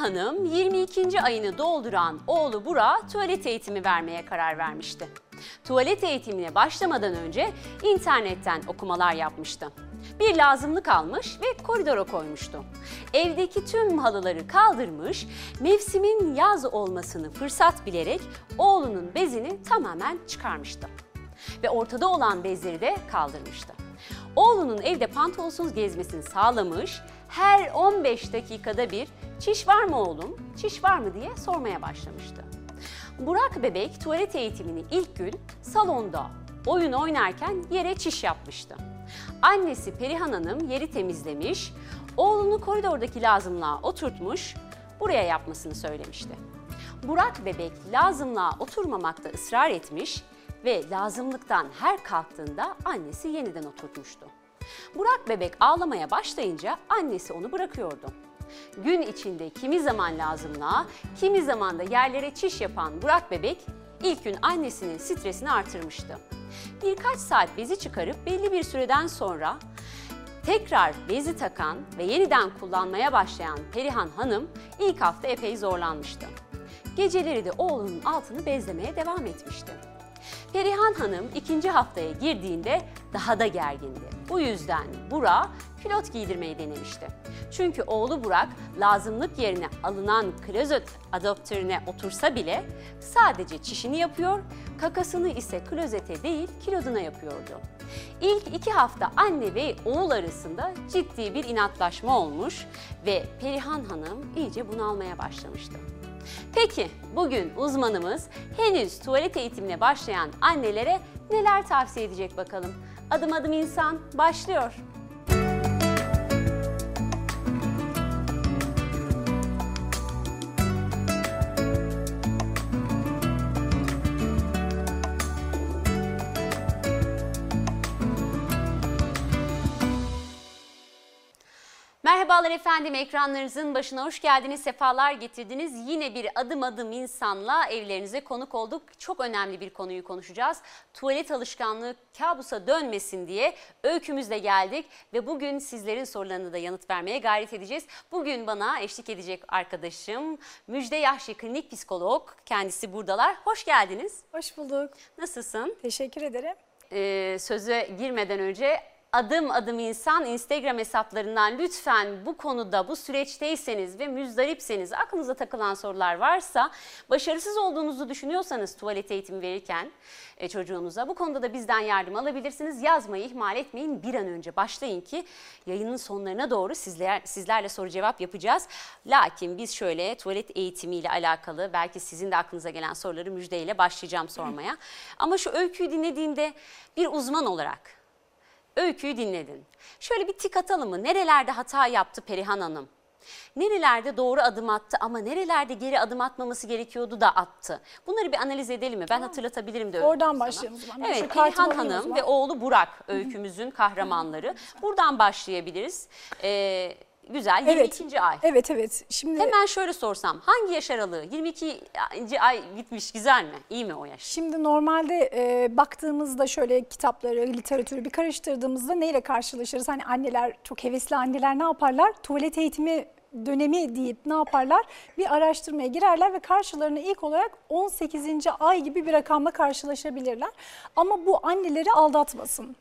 Hanım 22. ayını dolduran oğlu Burak'a tuvalet eğitimi vermeye karar vermişti. Tuvalet eğitimine başlamadan önce internetten okumalar yapmıştı. Bir lazımlık almış ve koridora koymuştu. Evdeki tüm halıları kaldırmış, mevsimin yaz olmasını fırsat bilerek oğlunun bezini tamamen çıkarmıştı. Ve ortada olan bezleri de kaldırmıştı. Oğlunun evde pantolonsuz gezmesini sağlamış, her 15 dakikada bir çiş var mı oğlum, çiş var mı diye sormaya başlamıştı. Burak bebek tuvalet eğitimini ilk gün salonda oyun oynarken yere çiş yapmıştı. Annesi Perihan Hanım yeri temizlemiş, oğlunu koridordaki lazımlığa oturtmuş, buraya yapmasını söylemişti. Burak bebek lazımlığa oturmamakta ısrar etmiş ve lazımlıktan her kalktığında annesi yeniden oturtmuştu. Burak bebek ağlamaya başlayınca annesi onu bırakıyordu. Gün içinde kimi zaman lazımlığa, kimi zaman da yerlere çiş yapan Burak bebek ilk gün annesinin stresini artırmıştı. Birkaç saat bezi çıkarıp belli bir süreden sonra tekrar bezi takan ve yeniden kullanmaya başlayan Perihan Hanım ilk hafta epey zorlanmıştı. Geceleri de oğlunun altını bezlemeye devam etmişti. Perihan Hanım ikinci haftaya girdiğinde daha da gergindi. Bu yüzden Burak'a pilot giydirmeyi denemişti. Çünkü oğlu Burak lazımlık yerine alınan klozet adaptörüne otursa bile sadece çişini yapıyor, kakasını ise klozete değil kiloduna yapıyordu. İlk iki hafta anne ve oğul arasında ciddi bir inatlaşma olmuş ve Perihan Hanım iyice bunalmaya başlamıştı. Peki bugün uzmanımız henüz tuvalet eğitimine başlayan annelere neler tavsiye edecek bakalım. Adım adım insan başlıyor. Merhabalar efendim ekranlarınızın başına hoş geldiniz, sefalar getirdiniz. Yine bir adım adım insanla evlerinize konuk olduk. Çok önemli bir konuyu konuşacağız. Tuvalet alışkanlığı kabusa dönmesin diye öykümüzle geldik ve bugün sizlerin sorularını da yanıt vermeye gayret edeceğiz. Bugün bana eşlik edecek arkadaşım Müjde Yahşi klinik psikolog. Kendisi buradalar. Hoş geldiniz. Hoş bulduk. Nasılsın? Teşekkür ederim. Ee, söze girmeden önce adım adım insan Instagram hesaplarından lütfen bu konuda bu süreçteyseniz ve müzdaripseniz aklınıza takılan sorular varsa başarısız olduğunuzu düşünüyorsanız tuvalet eğitimi verirken e, çocuğunuza bu konuda da bizden yardım alabilirsiniz. Yazmayı ihmal etmeyin bir an önce başlayın ki yayının sonlarına doğru sizler, sizlerle soru cevap yapacağız. Lakin biz şöyle tuvalet eğitimiyle alakalı belki sizin de aklınıza gelen soruları müjdeyle başlayacağım sormaya. Ama şu öyküyü dinlediğimde bir uzman olarak öyküyü dinledin. Şöyle bir tik atalım mı? Nerelerde hata yaptı Perihan Hanım? Nerelerde doğru adım attı ama nerelerde geri adım atmaması gerekiyordu da attı. Bunları bir analiz edelim mi? Ben tamam. hatırlatabilirim de. Oradan başlayalım zaman. Evet, Perihan Hanım ve oğlu Burak öykümüzün kahramanları. Buradan başlayabiliriz. Ee, Güzel. 22. Evet. ay. Evet evet. Şimdi Hemen şöyle sorsam hangi yaş aralığı? 22. ay gitmiş güzel mi? İyi mi o yaş? Şimdi normalde e, baktığımızda şöyle kitapları, literatürü bir karıştırdığımızda neyle karşılaşırız? Hani anneler çok hevesli anneler ne yaparlar? Tuvalet eğitimi dönemi deyip ne yaparlar? Bir araştırmaya girerler ve karşılarına ilk olarak 18. ay gibi bir rakamla karşılaşabilirler. Ama bu anneleri aldatmasın.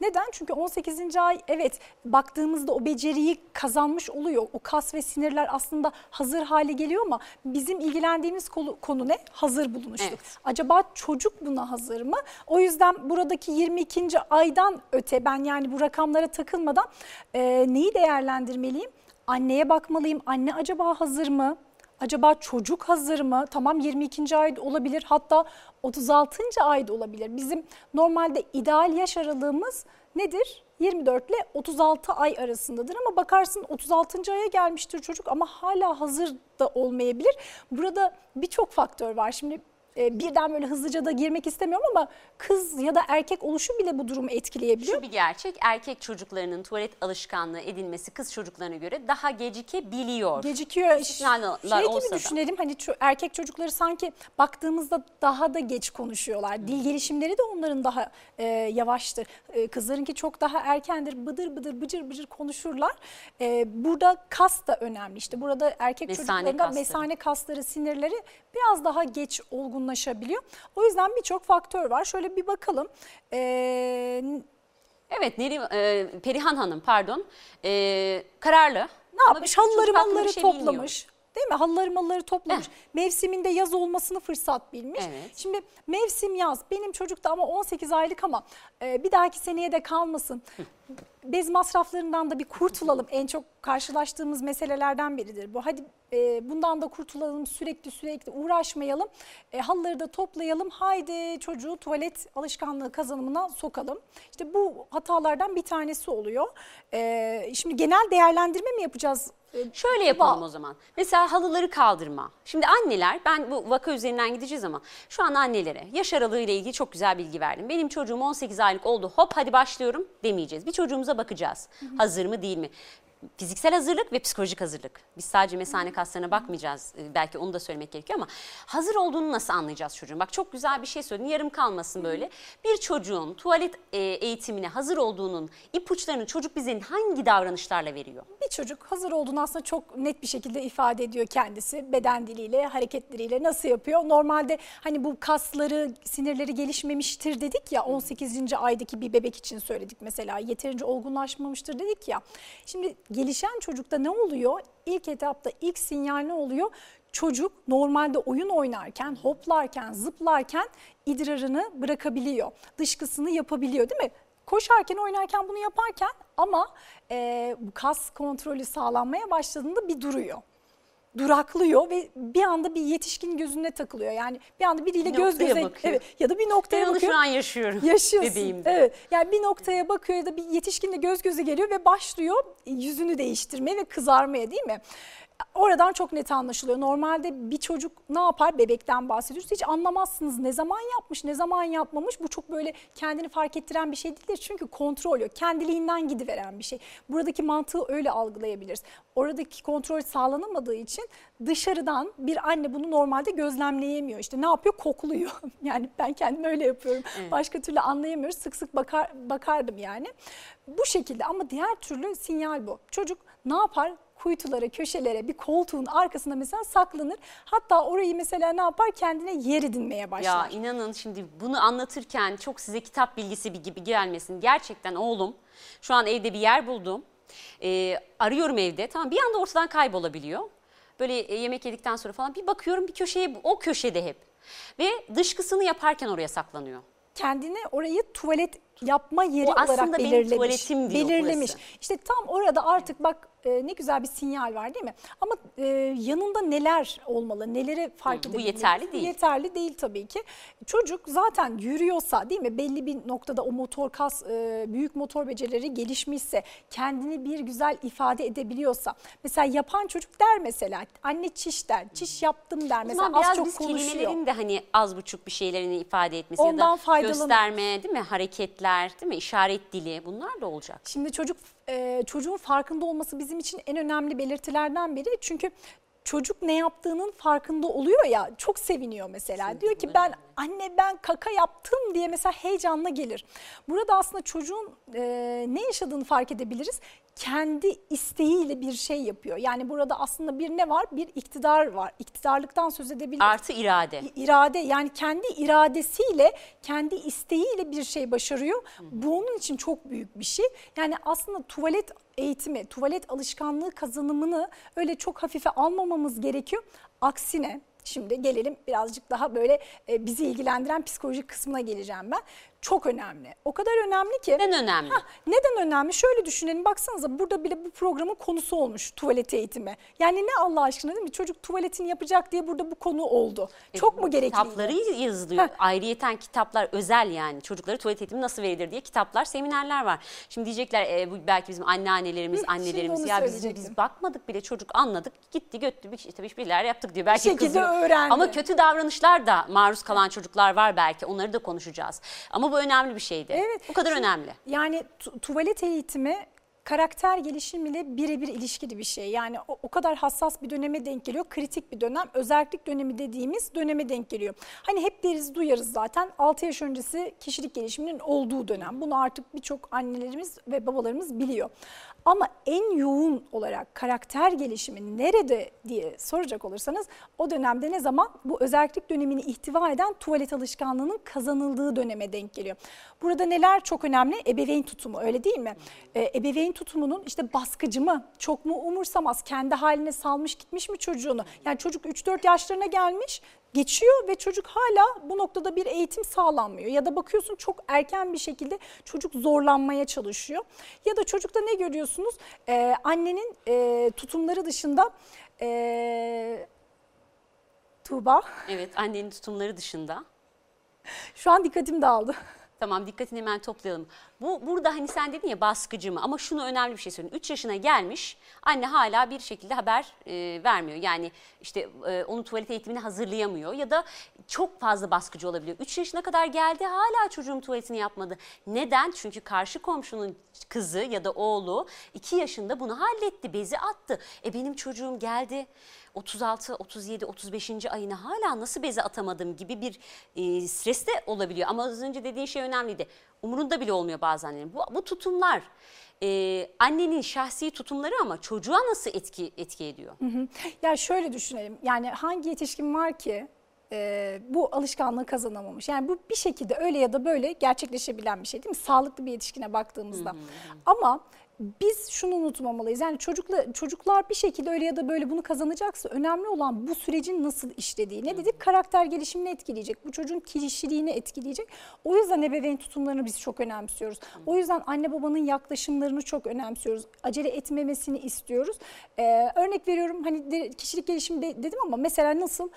Neden? Çünkü 18. ay evet baktığımızda o beceriyi kazanmış oluyor. O kas ve sinirler aslında hazır hale geliyor ama bizim ilgilendiğimiz konu, konu ne? Hazır bulunuşluk. Evet. Acaba çocuk buna hazır mı? O yüzden buradaki 22. aydan öte ben yani bu rakamlara takılmadan e, neyi değerlendirmeliyim? Anneye bakmalıyım. Anne acaba hazır mı? Acaba çocuk hazır mı? Tamam 22. ay olabilir hatta 36. ayda olabilir. Bizim normalde ideal yaş aralığımız nedir? 24 ile 36 ay arasındadır ama bakarsın 36. aya gelmiştir çocuk ama hala hazır da olmayabilir. Burada birçok faktör var. Şimdi e, birden böyle hızlıca da girmek istemiyorum ama kız ya da erkek oluşu bile bu durumu etkileyebiliyor. Şu bir gerçek erkek çocuklarının tuvalet alışkanlığı edinmesi kız çocuklarına göre daha gecikebiliyor. Gecikiyor. İstisnalar şey gibi olsa da. düşünelim hani ço- erkek çocukları sanki baktığımızda daha da geç konuşuyorlar. Dil gelişimleri de onların daha e, yavaştır. E, kızlarınki çok daha erkendir. Bıdır bıdır bıcır bıcır konuşurlar. E, burada kas da önemli. İşte burada erkek Mesane çocuklarında kasları. mesane kasları, sinirleri biraz daha geç olgunlaşabiliyor. O yüzden birçok faktör var. Şöyle bir bakalım. E, Evet Neri, e, Perihan Hanım pardon e, kararlı. ne yapmış? Halıları hakkında malları şey bilmiyor. Değil mi? Halıları malları toplamış. Eh. Mevsiminde yaz olmasını fırsat bilmiş. Evet. Şimdi mevsim yaz. Benim çocuk da ama 18 aylık ama e, bir dahaki seneye de kalmasın. Bez masraflarından da bir kurtulalım. En çok karşılaştığımız meselelerden biridir bu. Hadi e, bundan da kurtulalım. Sürekli sürekli uğraşmayalım. E, halıları da toplayalım. Haydi çocuğu tuvalet alışkanlığı kazanımına sokalım. İşte bu hatalardan bir tanesi oluyor. E, şimdi genel değerlendirme mi yapacağız? E, Şöyle yapalım o zaman. Mesela halıları kaldırma. Şimdi anneler ben bu vaka üzerinden gideceğiz ama şu an annelere yaş aralığı ile ilgili çok güzel bilgi verdim. Benim çocuğum 18 aylık oldu hop hadi başlıyorum demeyeceğiz. Bir çocuğumuza bakacağız. Hazır mı değil mi? Fiziksel hazırlık ve psikolojik hazırlık. Biz sadece mesane kaslarına bakmayacağız. Ee, Belki onu da söylemek gerekiyor ama hazır olduğunu nasıl anlayacağız çocuğun? Bak çok güzel bir şey söyledin. Yarım kalmasın böyle. Bir çocuğun tuvalet e, eğitimine hazır olduğunun ipuçlarını çocuk bize hangi davranışlarla veriyor? Bir çocuk hazır olduğunu aslında çok net bir şekilde ifade ediyor kendisi. Beden diliyle, hareketleriyle nasıl yapıyor? Normalde hani bu kasları, sinirleri gelişmemiştir dedik ya 18. aydaki bir bebek için söyledik mesela. Yeterince olgunlaşmamıştır dedik ya. Şimdi gelişen çocukta ne oluyor? İlk etapta ilk sinyal ne oluyor? Çocuk normalde oyun oynarken, hoplarken, zıplarken idrarını bırakabiliyor. Dışkısını yapabiliyor değil mi? koşarken oynarken bunu yaparken ama e, kas kontrolü sağlanmaya başladığında bir duruyor. Duraklıyor ve bir anda bir yetişkin gözüne takılıyor. Yani bir anda biriyle Bir göz göze bakıyor. evet, ya da bir noktaya Ben bakıyor. şu an yaşıyorum. Yaşıyorsun. Bebeğimde. Evet. Yani bir noktaya bakıyor ya da bir yetişkinle göz göze geliyor ve başlıyor yüzünü değiştirmeye ve kızarmaya değil mi? Oradan çok net anlaşılıyor. Normalde bir çocuk ne yapar? Bebekten bahsediyoruz. Hiç anlamazsınız ne zaman yapmış, ne zaman yapmamış. Bu çok böyle kendini fark ettiren bir şey değildir. Çünkü kontrol yok. Kendiliğinden gidiveren bir şey. Buradaki mantığı öyle algılayabiliriz. Oradaki kontrol sağlanamadığı için dışarıdan bir anne bunu normalde gözlemleyemiyor. İşte ne yapıyor? Kokluyor. yani ben kendim öyle yapıyorum. Evet. Başka türlü anlayamıyoruz. Sık sık bakar, bakardım yani. Bu şekilde ama diğer türlü sinyal bu. Çocuk ne yapar? Kuytulara, köşelere, bir koltuğun arkasında mesela saklanır. Hatta orayı mesela ne yapar? Kendine yer edinmeye başlar. Ya inanın şimdi bunu anlatırken çok size kitap bilgisi gibi gelmesin. Gerçekten oğlum şu an evde bir yer buldum. Ee, arıyorum evde. Tamam bir anda ortadan kaybolabiliyor. Böyle e, yemek yedikten sonra falan bir bakıyorum bir köşeye o köşede hep. Ve dışkısını yaparken oraya saklanıyor. kendine orayı tuvalet yapma yeri O aslında olarak benim belirlemiş. tuvaletim diyor belirlemiş. burası. İşte tam orada artık bak e, ne güzel bir sinyal var değil mi? Ama e, yanında neler olmalı? Neleri fark Hı, bu edebiliriz? yeterli değil. Yeterli değil tabii ki. Çocuk zaten yürüyorsa değil mi? Belli bir noktada o motor kas, e, büyük motor becerileri gelişmişse, kendini bir güzel ifade edebiliyorsa. Mesela yapan çocuk der mesela, anne çiş der, çiş yaptım der. Mesela az çok biz konuşuyor. kelimelerin de hani az buçuk bir şeylerini ifade etmesi Ondan ya da gösterme değil mi hareketler değil mi işaret dili bunlar da olacak. Şimdi çocuk e, çocuğun farkında olması bizim için en önemli belirtilerden biri. Çünkü çocuk ne yaptığının farkında oluyor ya çok seviniyor mesela. Diyor ki ben anne ben kaka yaptım diye mesela heyecanla gelir. Burada aslında çocuğun e, ne yaşadığını fark edebiliriz. Kendi isteğiyle bir şey yapıyor. Yani burada aslında bir ne var? Bir iktidar var. İktidarlıktan söz edebiliriz Artı irade. irade yani kendi iradesiyle, kendi isteğiyle bir şey başarıyor. Bu onun için çok büyük bir şey. Yani aslında tuvalet eğitimi, tuvalet alışkanlığı kazanımını öyle çok hafife almamamız gerekiyor. Aksine Şimdi gelelim birazcık daha böyle e, bizi ilgilendiren psikolojik kısmına geleceğim ben. Çok önemli. O kadar önemli ki. Neden önemli? Hah, neden önemli? Şöyle düşünelim baksanıza burada bile bu programın konusu olmuş tuvalet eğitimi. Yani ne Allah aşkına değil mi? Çocuk tuvaletini yapacak diye burada bu konu oldu. Çok mu gerekli? Kitapları yazılıyor. Heh. Ayrıyeten kitaplar özel yani. Çocuklara tuvalet eğitimi nasıl verilir diye kitaplar, seminerler var. Şimdi diyecekler e, bu belki bizim anneannelerimiz, Hı, annelerimiz ya biz, söyleyecektim. biz bakmadık bile çocuk anladık gitti götü bir işte bir şeyler yaptık diyor. Belki şekilde kızıyor. öğrendi. Ama kötü davranışlar da maruz kalan çocuklar var belki. Onları da konuşacağız. Ama bu önemli bir şeydi. Evet. Bu kadar Şimdi- önemli. Yani tu- tuvalet eğitimi karakter gelişimiyle birebir ilişkili bir şey. Yani o, o kadar hassas bir döneme denk geliyor. Kritik bir dönem. Özellik dönemi dediğimiz döneme denk geliyor. Hani hep deriz duyarız zaten 6 yaş öncesi kişilik gelişiminin olduğu dönem. Bunu artık birçok annelerimiz ve babalarımız biliyor. Ama en yoğun olarak karakter gelişimi nerede diye soracak olursanız o dönemde ne zaman bu özellik dönemini ihtiva eden tuvalet alışkanlığının kazanıldığı döneme denk geliyor. Burada neler çok önemli? Ebeveyn tutumu öyle değil mi? Ee, ebeveyn tutumunun işte baskıcı mı, çok mu umursamaz, kendi haline salmış gitmiş mi çocuğunu? Yani çocuk 3-4 yaşlarına gelmiş geçiyor ve çocuk hala bu noktada bir eğitim sağlanmıyor. Ya da bakıyorsun çok erken bir şekilde çocuk zorlanmaya çalışıyor. Ya da çocukta ne görüyorsunuz? Ee, annenin e, tutumları dışında e, Tuğba Evet annenin tutumları dışında. şu an dikkatim dağıldı. Tamam dikkatini hemen toplayalım. Bu burada hani sen dedin ya baskıcı mı ama şunu önemli bir şey söyleyeyim. 3 yaşına gelmiş anne hala bir şekilde haber e, vermiyor. Yani işte e, onu tuvalet eğitimine hazırlayamıyor ya da çok fazla baskıcı olabiliyor. 3 yaşına kadar geldi hala çocuğum tuvaletini yapmadı. Neden? Çünkü karşı komşunun kızı ya da oğlu 2 yaşında bunu halletti, bezi attı. E benim çocuğum geldi 36, 37, 35. ayına hala nasıl beze atamadım gibi bir e, stres de olabiliyor. Ama az önce dediğin şey önemliydi. Umurunda bile olmuyor bazen. annenin. Bu, bu tutumlar e, annenin şahsi tutumları ama çocuğa nasıl etki etki ediyor? Ya şöyle düşünelim yani hangi yetişkin var ki e, bu alışkanlığı kazanamamış. Yani bu bir şekilde öyle ya da böyle gerçekleşebilen bir şey değil mi? Sağlıklı bir yetişkine baktığımızda. Ama biz şunu unutmamalıyız. Yani çocukla, çocuklar bir şekilde öyle ya da böyle bunu kazanacaksa önemli olan bu sürecin nasıl işlediği. Ne dedik? Karakter gelişimini etkileyecek. Bu çocuğun kişiliğini etkileyecek. O yüzden ebeveyn tutumlarını biz çok önemsiyoruz. O yüzden anne babanın yaklaşımlarını çok önemsiyoruz. Acele etmemesini istiyoruz. Ee, örnek veriyorum hani de- kişilik gelişimi de- dedim ama mesela nasıl?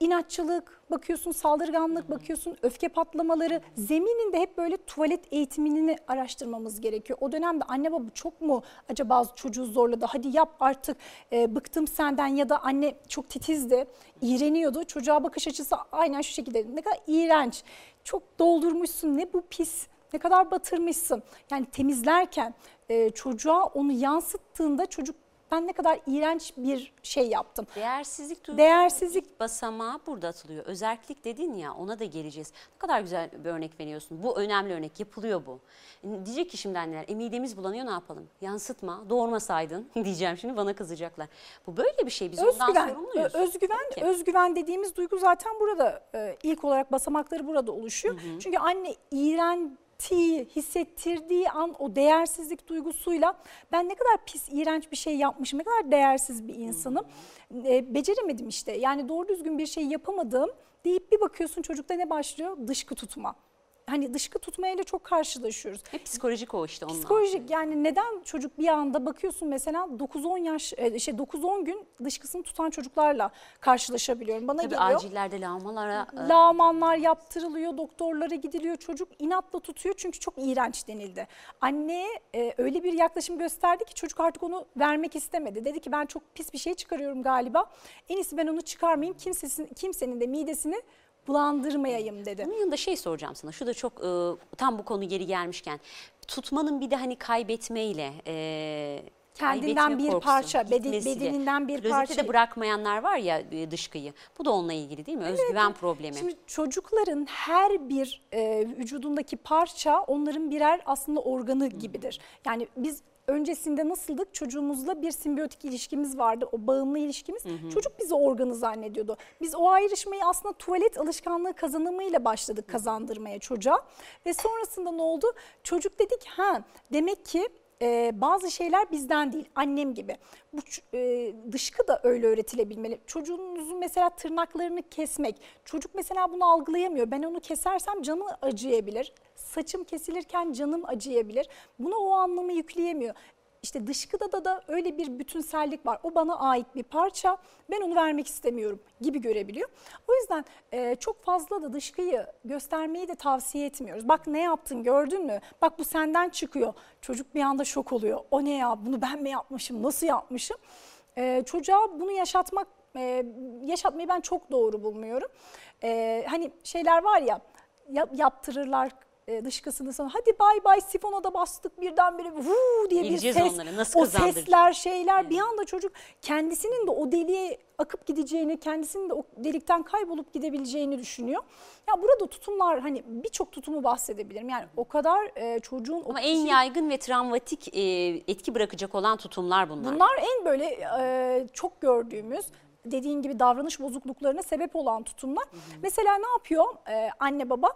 İnatçılık, bakıyorsun saldırganlık, bakıyorsun öfke patlamaları. Zemininde hep böyle tuvalet eğitimini araştırmamız gerekiyor. O dönemde anne baba çok mu acaba çocuğu zorladı? Hadi yap artık e, bıktım senden ya da anne çok titizdi, iğreniyordu. Çocuğa bakış açısı aynen şu şekilde. Ne kadar iğrenç, çok doldurmuşsun ne bu pis, ne kadar batırmışsın. Yani temizlerken e, çocuğa onu yansıttığında çocuk ben ne kadar iğrenç bir şey yaptım. Değersizlik duygusu Değersizlik basamağı burada atılıyor. Özellik dedin ya ona da geleceğiz. Ne kadar güzel bir örnek veriyorsun. Bu önemli örnek yapılıyor bu. E, Diyecek ki şimdi anneler e, midemiz bulanıyor ne yapalım? Yansıtma doğurmasaydın diyeceğim şimdi bana kızacaklar. Bu böyle bir şey biz ondan özgüven, sorumluyuz. ö- özgüven, Peki. özgüven dediğimiz duygu zaten burada e, ilk olarak basamakları burada oluşuyor. Çünkü anne iğrentiği, hissettirdiği an o değersizlik duygusuyla ben ne kadar pis, iğrenç bir şey yapmışım, ne kadar değersiz bir insanım. E, beceremedim işte. Yani doğru düzgün bir şey yapamadım deyip bir bakıyorsun çocukta ne başlıyor? Dışkı tutma. Hani dışkı tutmayla çok karşılaşıyoruz. Hep psikolojik o işte ondan. Psikolojik yani neden çocuk bir anda bakıyorsun mesela 9-10 yaş e, şey 9-10 gün dışkısını tutan çocuklarla karşılaşabiliyorum. Bana Tabii geliyor. acillerde lağmalara e, Lağmanlar yaptırılıyor, doktorlara gidiliyor. Çocuk inatla tutuyor çünkü çok iğrenç denildi. Anneye e, öyle bir yaklaşım gösterdi ki çocuk artık onu vermek istemedi. Dedi ki ben çok pis bir şey çıkarıyorum galiba. En iyisi ben onu çıkarmayayım. Kimsesin, kimsenin de midesini bulandırmayayım dedi. Bunun yanında şey soracağım sana. Şu da çok e, tam bu konu geri gelmişken. Tutmanın bir de hani kaybetmeyle e, Kendinden bir korkusu, parça, beden- bedeninden bir Klozete parça. de bırakmayanlar var ya e, dışkıyı. Bu da onunla ilgili değil mi? Özgüven problemi. Şimdi çocukların her bir e, vücudundaki parça onların birer aslında organı gibidir. Yani biz öncesinde nasıldık? Çocuğumuzla bir simbiyotik ilişkimiz vardı. O bağımlı ilişkimiz. Çocuk bizi organı zannediyordu. Biz o ayrışmayı aslında tuvalet alışkanlığı kazanımıyla başladık kazandırmaya çocuğa. Ve sonrasında ne oldu? Çocuk dedik ha demek ki e, bazı şeyler bizden değil annem gibi. Bu e, dışkı da öyle öğretilebilmeli. Çocuğunuzun mesela tırnaklarını kesmek. Çocuk mesela bunu algılayamıyor. Ben onu kesersem canı acıyabilir. Saçım kesilirken canım acıyabilir. Buna o anlamı yükleyemiyor. İşte dışkıda da öyle bir bütünsellik var. O bana ait bir parça. Ben onu vermek istemiyorum gibi görebiliyor. O yüzden e, çok fazla da dışkıyı göstermeyi de tavsiye etmiyoruz. Bak ne yaptın gördün mü? Bak bu senden çıkıyor. Çocuk bir anda şok oluyor. O ne ya bunu ben mi yapmışım? Nasıl yapmışım? E, çocuğa bunu yaşatmak e, yaşatmayı ben çok doğru bulmuyorum. E, hani şeyler var ya yap, yaptırırlar e, dışkısını sonra hadi bay bay sifona da bastık birdenbire vuu diye Bileceğiz bir ses. onları, nasıl o sesler şeyler bir anda çocuk kendisinin de o deliğe akıp gideceğini kendisinin de o delikten kaybolup gidebileceğini düşünüyor. Ya burada tutumlar hani birçok tutumu bahsedebilirim. Yani o kadar e, çocuğun Ama en yaygın ve travmatik e, etki bırakacak olan tutumlar bunlar. Bunlar en böyle e, çok gördüğümüz dediğin gibi davranış bozukluklarına sebep olan tutumlar. Mesela ne yapıyor e, anne baba?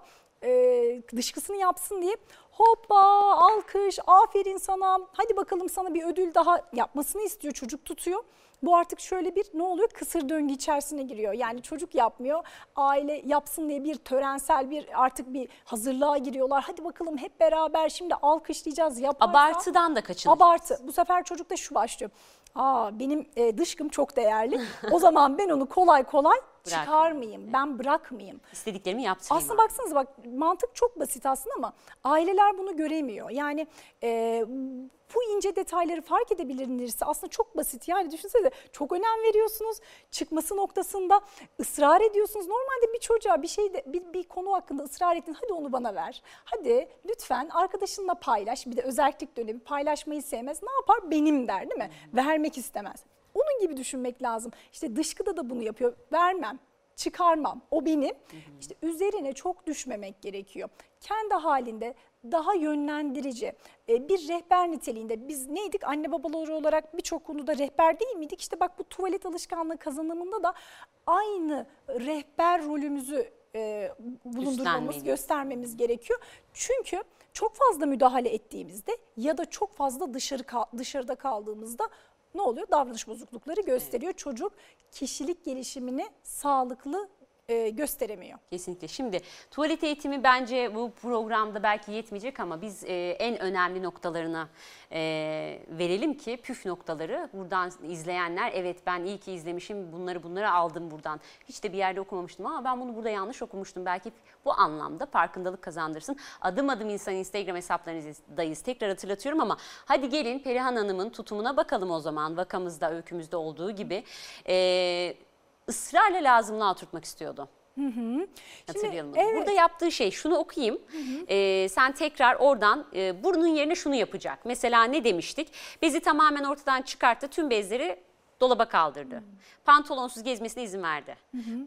E, dışkısını yapsın diye hoppa alkış aferin sana hadi bakalım sana bir ödül daha yapmasını istiyor çocuk tutuyor. Bu artık şöyle bir ne oluyor kısır döngü içerisine giriyor. Yani çocuk yapmıyor aile yapsın diye bir törensel bir artık bir hazırlığa giriyorlar. Hadi bakalım hep beraber şimdi alkışlayacağız yaparsa. Abartıdan da kaçınacağız. Abartı. Bu sefer çocukta şu başlıyor. Aa benim e, dışkım çok değerli. O zaman ben onu kolay kolay çıkarmayayım. Ben bırakmayayım. İstediklerimi yaptırayım. Aslında baksanıza bak mantık çok basit aslında ama aileler bunu göremiyor. Yani e, bu ince detayları fark edebilirse aslında çok basit. Yani düşünsene çok önem veriyorsunuz. Çıkması noktasında ısrar ediyorsunuz. Normalde bir çocuğa bir şeyde bir, bir konu hakkında ısrar ettin. Hadi onu bana ver. Hadi lütfen arkadaşınla paylaş. Bir de özellik dönemi paylaşmayı sevmez. Ne yapar? Benim der değil mi? Vermek istemez. Onun gibi düşünmek lazım. İşte dışkıda da bunu yapıyor. Vermem çıkarmam. O benim. İşte üzerine çok düşmemek gerekiyor. Kendi halinde daha yönlendirici e, bir rehber niteliğinde biz neydik anne babaları olarak birçok konuda rehber değil miydik? İşte bak bu tuvalet alışkanlığı kazanımında da aynı rehber rolümüzü e, bulundurmamız, göstermemiz gerekiyor. Çünkü çok fazla müdahale ettiğimizde ya da çok fazla dışarı dışarıda kaldığımızda ne oluyor? Davranış bozuklukları gösteriyor. Çocuk kişilik gelişimini sağlıklı e, gösteremiyor. Kesinlikle. Şimdi tuvalet eğitimi bence bu programda belki yetmeyecek ama biz e, en önemli noktalarına e, verelim ki püf noktaları buradan izleyenler evet ben iyi ki izlemişim bunları bunları aldım buradan. Hiç de bir yerde okumamıştım ama ben bunu burada yanlış okumuştum. Belki bu anlamda farkındalık kazandırsın. Adım adım insan Instagram hesaplarınızdayız. Tekrar hatırlatıyorum ama hadi gelin Perihan Hanım'ın tutumuna bakalım o zaman vakamızda öykümüzde olduğu gibi. E, ısrarla lazımlığa oturtmak istiyordu. Hatırlayalım. evet. Burada yaptığı şey şunu okuyayım. Ee, sen tekrar oradan e, burnun yerine şunu yapacak. Mesela ne demiştik? Bezi tamamen ortadan çıkarttı. Tüm bezleri dolaba kaldırdı. Pantolonsuz gezmesine izin verdi.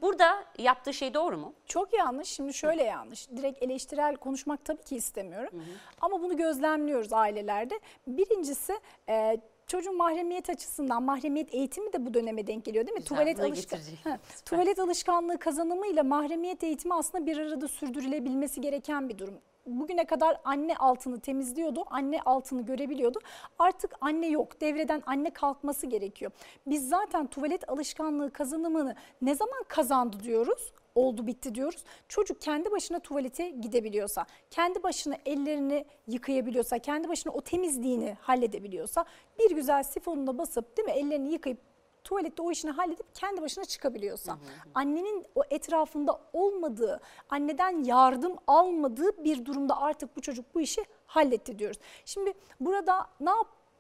Burada yaptığı şey doğru mu? Çok yanlış. Şimdi şöyle yanlış. Direkt eleştirel konuşmak tabii ki istemiyorum. Ama bunu gözlemliyoruz ailelerde. Birincisi e, çocuğun mahremiyet açısından mahremiyet eğitimi de bu döneme denk geliyor değil mi? Güzel, tuvalet alışkan. Ha, tuvalet alışkanlığı kazanımıyla mahremiyet eğitimi aslında bir arada sürdürülebilmesi gereken bir durum. Bugüne kadar anne altını temizliyordu, anne altını görebiliyordu. Artık anne yok, devreden anne kalkması gerekiyor. Biz zaten tuvalet alışkanlığı kazanımını ne zaman kazandı diyoruz? Oldu bitti diyoruz. Çocuk kendi başına tuvalete gidebiliyorsa, kendi başına ellerini yıkayabiliyorsa, kendi başına o temizliğini halledebiliyorsa bir güzel sifonuna basıp değil mi ellerini yıkayıp tuvalette o işini halledip kendi başına çıkabiliyorsa, annenin o etrafında olmadığı, anneden yardım almadığı bir durumda artık bu çocuk bu işi halletti diyoruz. Şimdi burada ne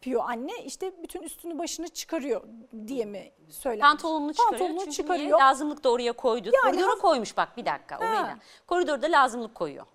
yapıyor anne? İşte bütün üstünü başını çıkarıyor diye mi söylenmiş? Pantolonunu çıkarıyor. Pantolonunu Çünkü çıkarıyor. niye? lazımlık da oraya koydu. Yani Koridora koymuş bak bir dakika oraya. Ha. da. Koridorda lazımlık koyuyor.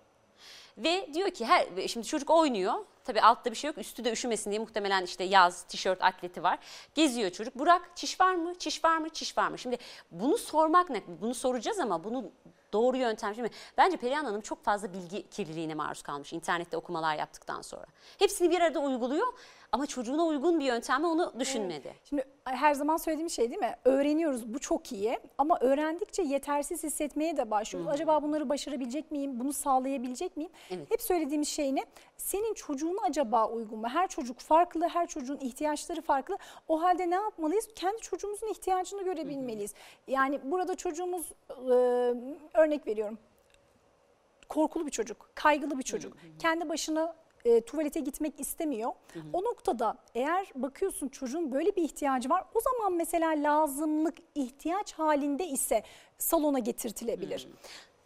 Ve diyor ki her şimdi çocuk oynuyor. Tabii altta bir şey yok. Üstü de üşümesin diye muhtemelen işte yaz, tişört, atleti var. Geziyor çocuk. Burak çiş var mı? Çiş var mı? Çiş var mı? Şimdi bunu sormak ne? Bunu soracağız ama bunu doğru yöntem. Şimdi bence Perihan Hanım çok fazla bilgi kirliliğine maruz kalmış internette okumalar yaptıktan sonra. Hepsini bir arada uyguluyor ama çocuğuna uygun bir yöntemi onu düşünmedi. Şimdi her zaman söylediğim şey değil mi? Öğreniyoruz bu çok iyi ama öğrendikçe yetersiz hissetmeye de başlıyoruz. Acaba bunları başarabilecek miyim? Bunu sağlayabilecek miyim? Evet. Hep söylediğimiz şey ne? Senin çocuğuna acaba uygun mu? Her çocuk farklı, her çocuğun ihtiyaçları farklı. O halde ne yapmalıyız? Kendi çocuğumuzun ihtiyacını görebilmeliyiz. Yani burada çocuğumuz e, örnek veriyorum korkulu bir çocuk, kaygılı bir çocuk. Kendi başına e, tuvalete gitmek istemiyor. O noktada eğer bakıyorsun çocuğun böyle bir ihtiyacı var o zaman mesela lazımlık ihtiyaç halinde ise salona getirtilebilir.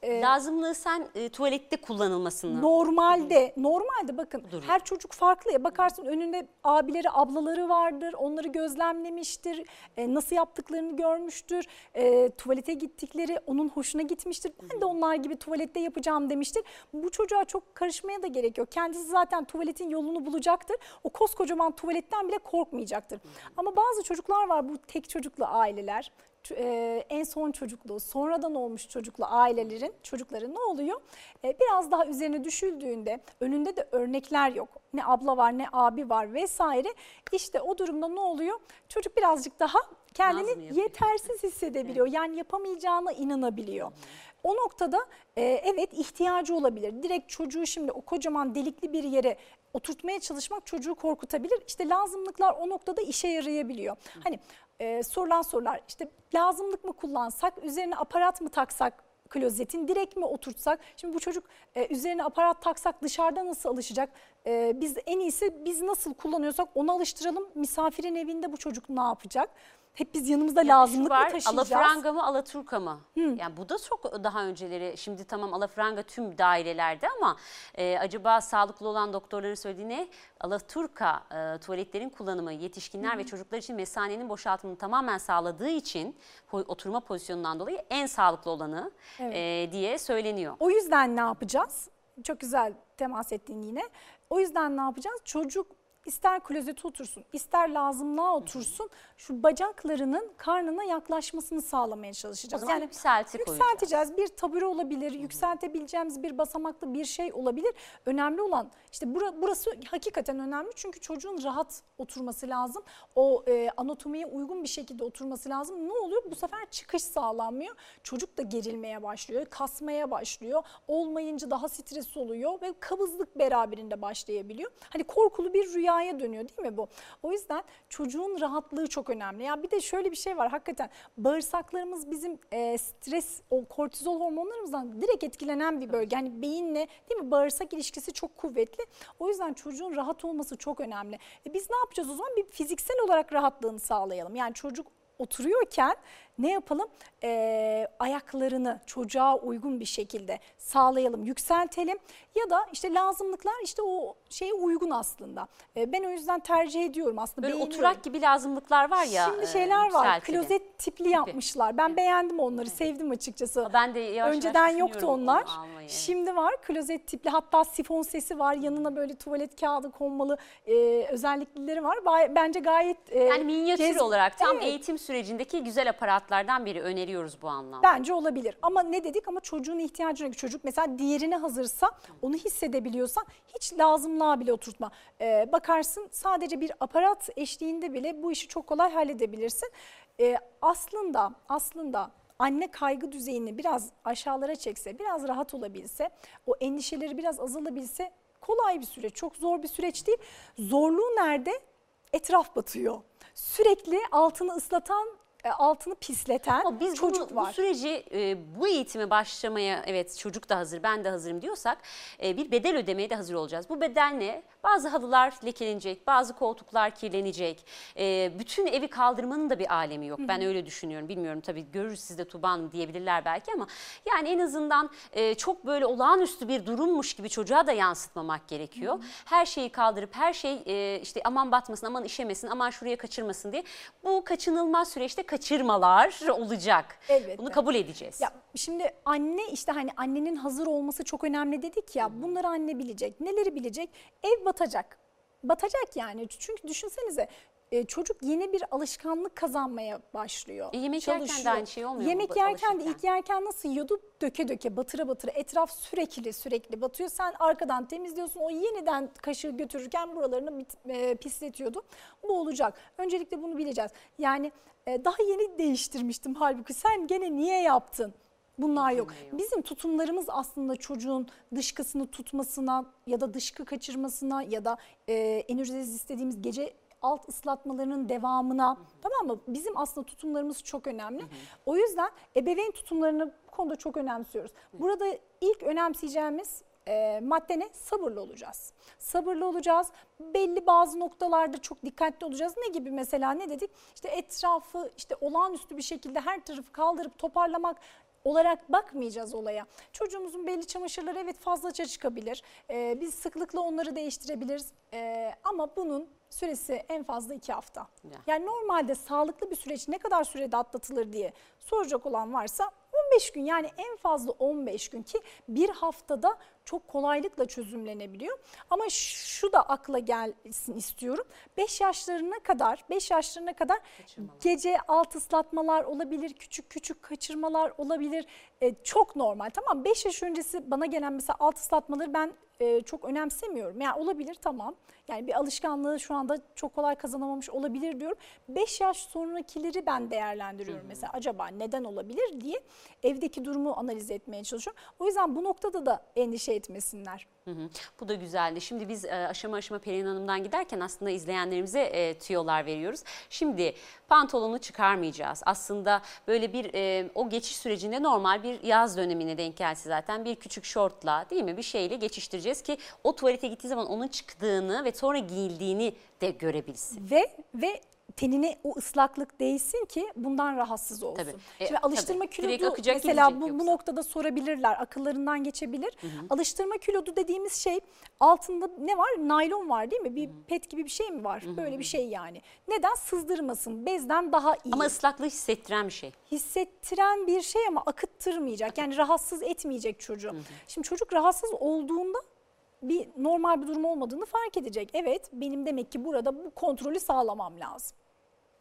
Lazımlığı sen e, tuvalette kullanılmasını. Normalde, normalde bakın Durum. her çocuk farklı ya. Bakarsın önünde abileri, ablaları vardır. Onları gözlemlemiştir. e, nasıl yaptıklarını görmüştür. e, tuvalete gittikleri onun hoşuna gitmiştir. Ben de onlar gibi tuvalette yapacağım demiştir. Bu çocuğa çok karışmaya da gerek yok. Kendisi zaten tuvaletin yolunu bulacaktır. O koskocaman tuvaletten bile korkmayacaktır. Ama bazı çocuklar var bu tek çocuklu aileler e, en son çocuklu, sonradan olmuş çocuklu ailelerin çocukları ne oluyor? E, biraz daha üzerine düşüldüğünde önünde de örnekler yok. Ne abla var ne abi var vesaire. İşte o durumda ne oluyor? Çocuk birazcık daha kendini yetersiz hissedebiliyor. Yani yapamayacağına inanabiliyor. O noktada e, evet ihtiyacı olabilir. Direkt çocuğu şimdi o kocaman delikli bir yere oturtmaya çalışmak çocuğu korkutabilir. İşte lazımlıklar o noktada işe yarayabiliyor. Hani e, sorulan sorular işte lazımlık mı kullansak, üzerine aparat mı taksak klozetin direkt mi oturtsak? Şimdi bu çocuk e, üzerine aparat taksak dışarıda nasıl alışacak? E, biz en iyisi biz nasıl kullanıyorsak onu alıştıralım. Misafirin evinde bu çocuk ne yapacak? Hep biz yanımızda lazımlık Şu mı var, taşıyacağız? Alafranga mı Alaturka mı? Yani bu da çok daha önceleri şimdi tamam alafranga tüm dairelerde ama e, acaba sağlıklı olan doktorların söylediğine Alaturka e, tuvaletlerin kullanımı yetişkinler ve çocuklar için mesanenin boşaltımını tamamen sağladığı için oturma pozisyonundan dolayı en sağlıklı olanı Evet. e, diye söyleniyor. O yüzden ne yapacağız? Çok güzel temas ettin yine. O yüzden ne yapacağız? Çocuk ister klozete otursun, ister lazımlığa otursun. Şu bacaklarının karnına yaklaşmasını sağlamaya O çalışacağız. zaman yükselti koyacağız. Yükselteceğiz. Bir tabure olabilir, yükseltebileceğimiz bir basamaklı bir şey olabilir. Önemli olan işte bura- burası hakikaten önemli çünkü çocuğun rahat oturması lazım. O e, anatomiye uygun bir şekilde oturması lazım. Ne oluyor? Bu sefer çıkış sağlanmıyor. Çocuk da gerilmeye başlıyor, kasmaya başlıyor. Olmayınca daha stres oluyor ve kabızlık beraberinde başlayabiliyor. Hani korkulu bir rüyaya dönüyor değil mi bu? O yüzden çocuğun rahatlığı çok önemli. Ya bir de şöyle bir şey var hakikaten bağırsaklarımız bizim e, stres, o kortizol hormonlarımızdan direkt etkilenen bir bölge. Yani beyinle değil mi bağırsak ilişkisi çok kuvvetli. O yüzden çocuğun rahat olması çok önemli. E biz ne yapacağız o zaman? Bir fiziksel olarak rahatlığını sağlayalım. Yani çocuk oturuyorken ne yapalım? Ee, ayaklarını çocuğa uygun bir şekilde sağlayalım, yükseltelim. Ya da işte lazımlıklar işte o şeye uygun aslında. Ee, ben o yüzden tercih ediyorum aslında. Böyle beğeniyorum. oturak gibi lazımlıklar var ya. Şimdi e, şeyler var, yükseltili. klozet tipli yapmışlar. Ben beğendim onları, sevdim açıkçası. Ben de yavaş yavaş Önceden yoktu düşünüyorum onu onlar. almayı, evet. Şimdi var klozet tipli hatta sifon sesi var. Yanına böyle tuvalet kağıdı konmalı e, özellikleri var. Bence gayet e, Yani minyatür olarak tam Evet. eğitim sürecindeki güzel aparatlardan biri öneriyoruz bu anlamda. Bence olabilir ama ne dedik ama çocuğun ihtiyacına göre çocuk mesela diğerine hazırsa onu hissedebiliyorsa hiç lazımlığa bile oturtma. Ee, bakarsın sadece bir aparat eşliğinde bile bu işi çok kolay halledebilirsin. Ee, aslında aslında anne kaygı düzeyini biraz aşağılara çekse biraz rahat olabilse o endişeleri biraz azalabilse kolay bir süreç çok zor bir süreç değil. Zorluğu nerede? Etraf batıyor. Sürekli altını ıslatan e, altını pisleten Ama biz çocuk bunu, var. bu süreci e, bu eğitime başlamaya evet çocuk da hazır ben de hazırım diyorsak e, bir bedel ödemeye de hazır olacağız. Bu bedel ne? Bazı halılar lekelenecek, bazı koltuklar kirlenecek. E, bütün evi kaldırmanın da bir alemi yok. Ben öyle düşünüyorum. Bilmiyorum tabii görür siz de Tuban diyebilirler belki ama yani en azından e, çok böyle olağanüstü bir durummuş gibi çocuğa da yansıtmamak gerekiyor. Her şeyi kaldırıp her şey e, işte aman batmasın, aman işemesin, aman şuraya kaçırmasın diye bu kaçınılmaz süreçte kaçırmalar olacak. Elbette. Bunu kabul edeceğiz. Ya şimdi anne işte hani annenin hazır olması çok önemli dedik ya. Bunları anne bilecek. Neleri bilecek? Ev batacak. Batacak yani. Çünkü düşünsenize e, çocuk yeni bir alışkanlık kazanmaya başlıyor. E, yemek yerken de çalışıyor. aynı şey olmuyor mu Yemek yerken de ilk yerken nasıl yiyordu? Döke döke, batıra batıra. Etraf sürekli sürekli batıyor. Sen arkadan temizliyorsun. O yeniden kaşığı götürürken buralarını bit- e, pisletiyordu. Bu olacak. Öncelikle bunu bileceğiz. Yani e, daha yeni değiştirmiştim halbuki. Sen gene niye yaptın? Bunlar yok. Bizim tutumlarımız aslında çocuğun dışkısını tutmasına ya da dışkı kaçırmasına ya da e, enerjiz istediğimiz gece alt ıslatmalarının devamına tamam mı? Bizim aslında tutumlarımız çok önemli. O yüzden ebeveyn tutumlarını bu konuda çok önemsiyoruz. Burada ilk önemseyeceğimiz e, madde ne? Sabırlı olacağız. Sabırlı olacağız. Belli bazı noktalarda çok dikkatli olacağız. Ne gibi mesela ne dedik? İşte etrafı işte olağanüstü bir şekilde her tarafı kaldırıp toparlamak olarak bakmayacağız olaya. Çocuğumuzun belli çamaşırları evet fazlaca çıkabilir. Ee, biz sıklıkla onları değiştirebiliriz. Ee, ama bunun süresi en fazla iki hafta. Ya. Yani normalde sağlıklı bir süreç ne kadar sürede atlatılır diye soracak olan varsa 15 gün yani en fazla 15 gün ki bir haftada çok kolaylıkla çözümlenebiliyor. Ama şu da akla gelsin istiyorum. 5 yaşlarına kadar 5 yaşlarına kadar Kaçırmalar. gece alt ıslatmalar olabilir, küçük küçük kaçırmalar olabilir. E, çok normal tamam 5 yaş öncesi bana gelen mesela alt ıslatmaları ben e, çok önemsemiyorum. Yani olabilir tamam. Yani bir alışkanlığı şu anda çok kolay kazanamamış olabilir diyorum. 5 yaş sonrakileri ben değerlendiriyorum. Mesela acaba neden olabilir diye evdeki durumu analiz etmeye çalışıyorum. O yüzden bu noktada da endişe etmesinler. Hı hı. Bu da güzeldi. Şimdi biz e, aşama aşama Pelin Hanım'dan giderken aslında izleyenlerimize e, tüyolar veriyoruz. Şimdi pantolonu çıkarmayacağız. Aslında böyle bir e, o geçiş sürecinde normal bir yaz dönemine denk gelse zaten bir küçük şortla değil mi bir şeyle geçiştireceğiz ki o tuvalete gittiği zaman onun çıktığını ve sonra giyildiğini de görebilsin. Ve ve tenine o ıslaklık değsin ki bundan rahatsız olsun. Tabii. E, Şimdi alıştırma tabii. Kilodu akacak, mesela bu, bu noktada sorabilirler. Akıllarından geçebilir. Alıştırma kilodu dediğimiz şey altında ne var? Naylon var değil mi? Bir pet gibi bir şey mi var? Böyle bir şey yani. Neden? Sızdırmasın. Bezden daha iyi. Ama ıslaklığı hissettiren bir şey. hissettiren bir şey ama akıttırmayacak. Yani rahatsız etmeyecek çocuğu. Şimdi çocuk rahatsız olduğunda bir normal bir durum olmadığını fark edecek. Evet benim demek ki burada bu kontrolü sağlamam lazım.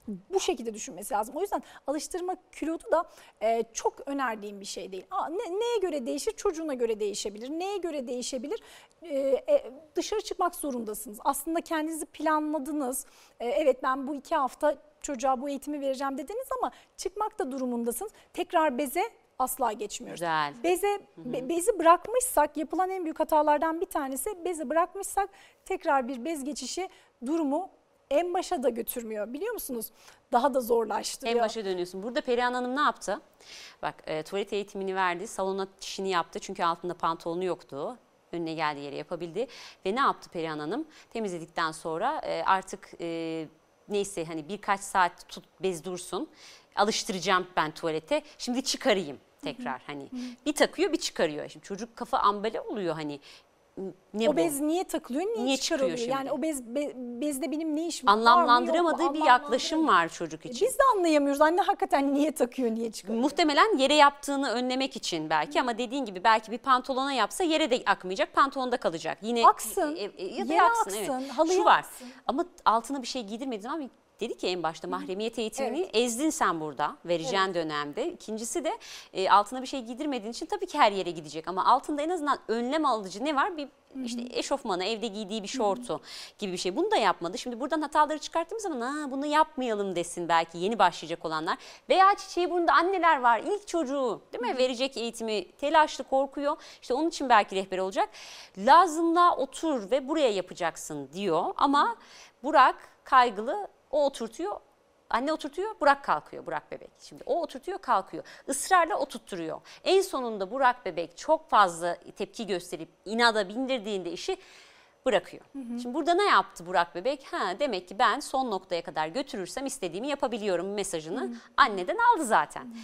Bu şekilde düşünmesi lazım. O yüzden alıştırma kilodu da e, çok önerdiğim bir şey değil. Aa, ne- neye göre değişir? Çocuğuna göre değişebilir. Neye göre değişebilir? E, e, dışarı çıkmak zorundasınız. Aslında kendinizi planladınız. E, evet ben bu iki hafta çocuğa bu eğitimi vereceğim dediniz ama çıkmak da durumundasınız. Tekrar beze asla geçmiyoruz. Güzel. Beze be- bezi bırakmışsak yapılan en büyük hatalardan bir tanesi bezi bırakmışsak tekrar bir bez geçişi durumu en başa da götürmüyor biliyor musunuz? Daha da zorlaştırıyor. En başa dönüyorsun. Burada Perihan Hanım ne yaptı? Bak e, tuvalet eğitimini verdi. Salona işini yaptı. Çünkü altında pantolonu yoktu. Önüne geldiği yere yapabildi. Ve ne yaptı Perihan Hanım? Temizledikten sonra e, artık e, neyse hani birkaç saat tut bez dursun. Alıştıracağım ben tuvalete. Şimdi çıkarayım tekrar hani. Bir takıyor bir çıkarıyor. Şimdi çocuk kafa ambale oluyor hani. Ne o bu? bez niye takılıyor, niye, Niye çıkarılıyor? çıkıyor Yani şimdi? o bez be- bezde benim ne işim var mı, bir yaklaşım var çocuk için. Biz de anlayamıyoruz. Anne hakikaten niye takıyor, niye çıkarıyor? Muhtemelen yere yaptığını önlemek için belki ama dediğin gibi belki bir pantolona yapsa yere de akmayacak, pantolonda kalacak. Yine Aksın, e, e, ya da yere aksın, aksın, evet. halıya Şu var. aksın. Ama altına bir şey giydirmediğin zaman dedi ki en başta mahremiyet eğitimini Evet. ezdin sen burada vereceğin dönemde. İkincisi de e, altına bir şey giydirmediğin için tabii ki her yere gidecek ama altında en azından önlem alıcı ne var? Bir işte eşofmanı, evde giydiği bir şortu gibi bir şey. Bunu da yapmadı. Şimdi buradan hataları çıkarttığımız zaman ha, bunu yapmayalım desin belki yeni başlayacak olanlar. Veya çiçeği burnunda anneler var. ilk çocuğu değil mi? Verecek eğitimi telaşlı korkuyor. İşte onun için belki rehber olacak. Lazımla otur ve buraya yapacaksın diyor. Ama Burak kaygılı o oturtuyor Anne oturtuyor, Burak kalkıyor, Burak bebek. Şimdi o oturtuyor, kalkıyor. Israrla oturtturuyor. En sonunda Burak bebek çok fazla tepki gösterip inada bindirdiğinde işi bırakıyor. Şimdi burada ne yaptı Burak bebek? Ha demek ki ben son noktaya kadar götürürsem istediğimi yapabiliyorum mesajını anneden aldı zaten.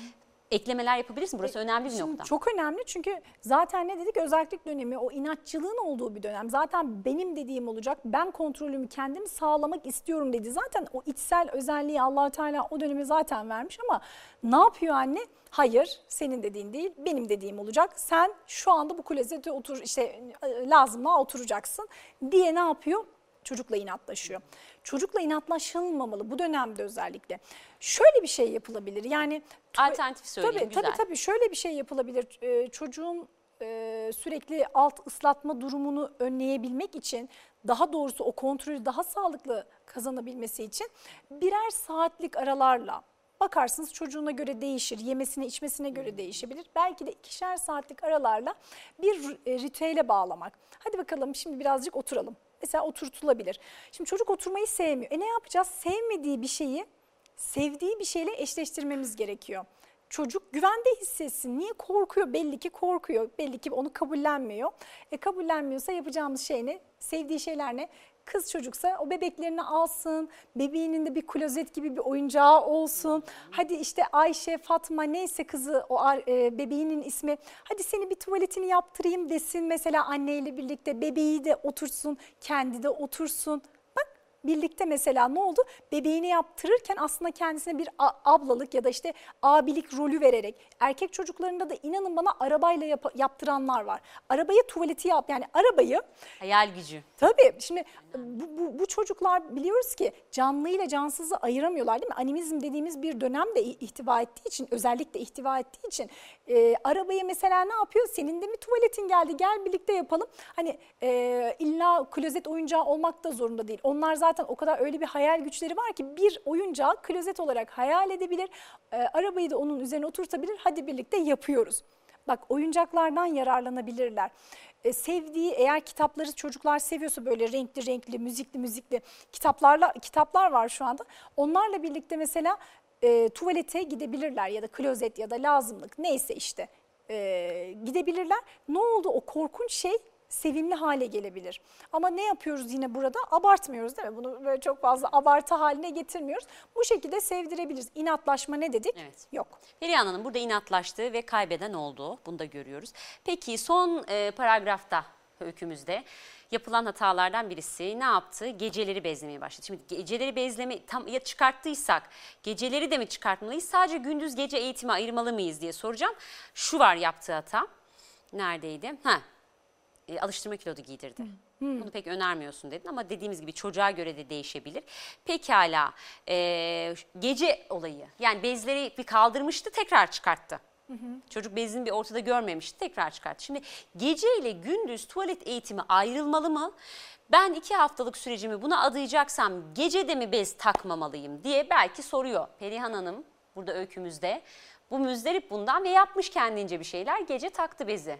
Eklemeler yapabilirsin. Burası önemli bir nokta. Çok önemli çünkü zaten ne dedik özellik dönemi o inatçılığın olduğu bir dönem. Zaten benim dediğim olacak. Ben kontrolümü kendim sağlamak istiyorum dedi. Zaten o içsel özelliği allah Teala o dönemi zaten vermiş ama ne yapıyor anne? Hayır senin dediğin değil benim dediğim olacak. Sen şu anda bu klozete otur işte lazımla oturacaksın diye ne yapıyor? Çocukla inatlaşıyor. Çocukla inatlaşılmamalı bu dönemde özellikle. Şöyle bir şey yapılabilir. Yani Alternatif söyleyeyim, tabii, güzel. Tabii tabii şöyle bir şey yapılabilir. Ee, çocuğun e, sürekli alt ıslatma durumunu önleyebilmek için daha doğrusu o kontrolü daha sağlıklı kazanabilmesi için birer saatlik aralarla bakarsınız çocuğuna göre değişir, yemesine içmesine göre değişebilir. Belki de ikişer saatlik aralarla bir e, ritüele bağlamak. Hadi bakalım şimdi birazcık oturalım. Mesela oturtulabilir. Şimdi çocuk oturmayı sevmiyor. E ne yapacağız? Sevmediği bir şeyi sevdiği bir şeyle eşleştirmemiz gerekiyor. çocuk güvende hissetsin. Niye korkuyor? Belli ki korkuyor. Belli ki onu kabullenmiyor. E kabullenmiyorsa yapacağımız şey ne? Sevdiği şeyler ne? Kız çocuksa o bebeklerini alsın, bebeğinin de bir klozet gibi bir oyuncağı olsun. Hadi işte Ayşe, Fatma neyse kızı o e, bebeğinin ismi. Hadi seni bir tuvaletini yaptırayım desin mesela anneyle birlikte. Bebeği de otursun, kendi de otursun. Birlikte mesela ne oldu? Bebeğini yaptırırken aslında kendisine bir ablalık ya da işte abilik rolü vererek erkek çocuklarında da inanın bana arabayla yap- yaptıranlar var. Arabaya tuvaleti yap yani arabayı Hayal gücü. Tabii şimdi bu, bu, bu çocuklar biliyoruz ki canlıyla cansızı ayıramıyorlar değil mi? Animizm dediğimiz bir dönem de ihtiva ettiği için özellikle ihtiva ettiği için e, arabaya mesela ne yapıyor? Senin de mi tuvaletin geldi gel birlikte yapalım. Hani e, illa klozet oyuncağı olmak da zorunda değil. Onlar zaten o kadar öyle bir hayal güçleri var ki bir oyuncağı klozet olarak hayal edebilir. E, arabayı da onun üzerine oturtabilir. Hadi birlikte yapıyoruz. Bak oyuncaklardan yararlanabilirler. E, sevdiği eğer kitapları çocuklar seviyorsa böyle renkli renkli, müzikli müzikli kitaplarla kitaplar var şu anda. Onlarla birlikte mesela e, tuvalete gidebilirler ya da klozet ya da lazımlık neyse işte e, gidebilirler. Ne oldu o korkunç şey sevimli hale gelebilir. Ama ne yapıyoruz yine burada? Abartmıyoruz değil mi? Bunu böyle çok fazla abartı haline getirmiyoruz. Bu şekilde sevdirebiliriz. İnatlaşma ne dedik? Evet. Yok. Perihan Hanım burada inatlaştığı ve kaybeden oldu. Bunu da görüyoruz. Peki son e, paragrafta öykümüzde yapılan hatalardan birisi ne yaptı? Geceleri bezlemeye başladı. Şimdi geceleri bezleme tam ya çıkarttıysak geceleri de mi çıkartmalıyız? Sadece gündüz gece eğitimi ayırmalı mıyız diye soracağım. Şu var yaptığı hata. Neredeydi? Ha, e, alıştırma kilodu giydirdi. Bunu pek önermiyorsun dedin ama dediğimiz gibi çocuğa göre de değişebilir. Pekala e, gece olayı yani bezleri bir kaldırmıştı tekrar çıkarttı. Çocuk bezini bir ortada görmemişti tekrar çıkarttı. Şimdi gece ile gündüz tuvalet eğitimi ayrılmalı mı? Ben iki haftalık sürecimi buna adayacaksam gece de mi bez takmamalıyım diye belki soruyor Perihan Hanım burada öykümüzde. Bu müzdarip bundan ve yapmış kendince bir şeyler gece taktı bezi.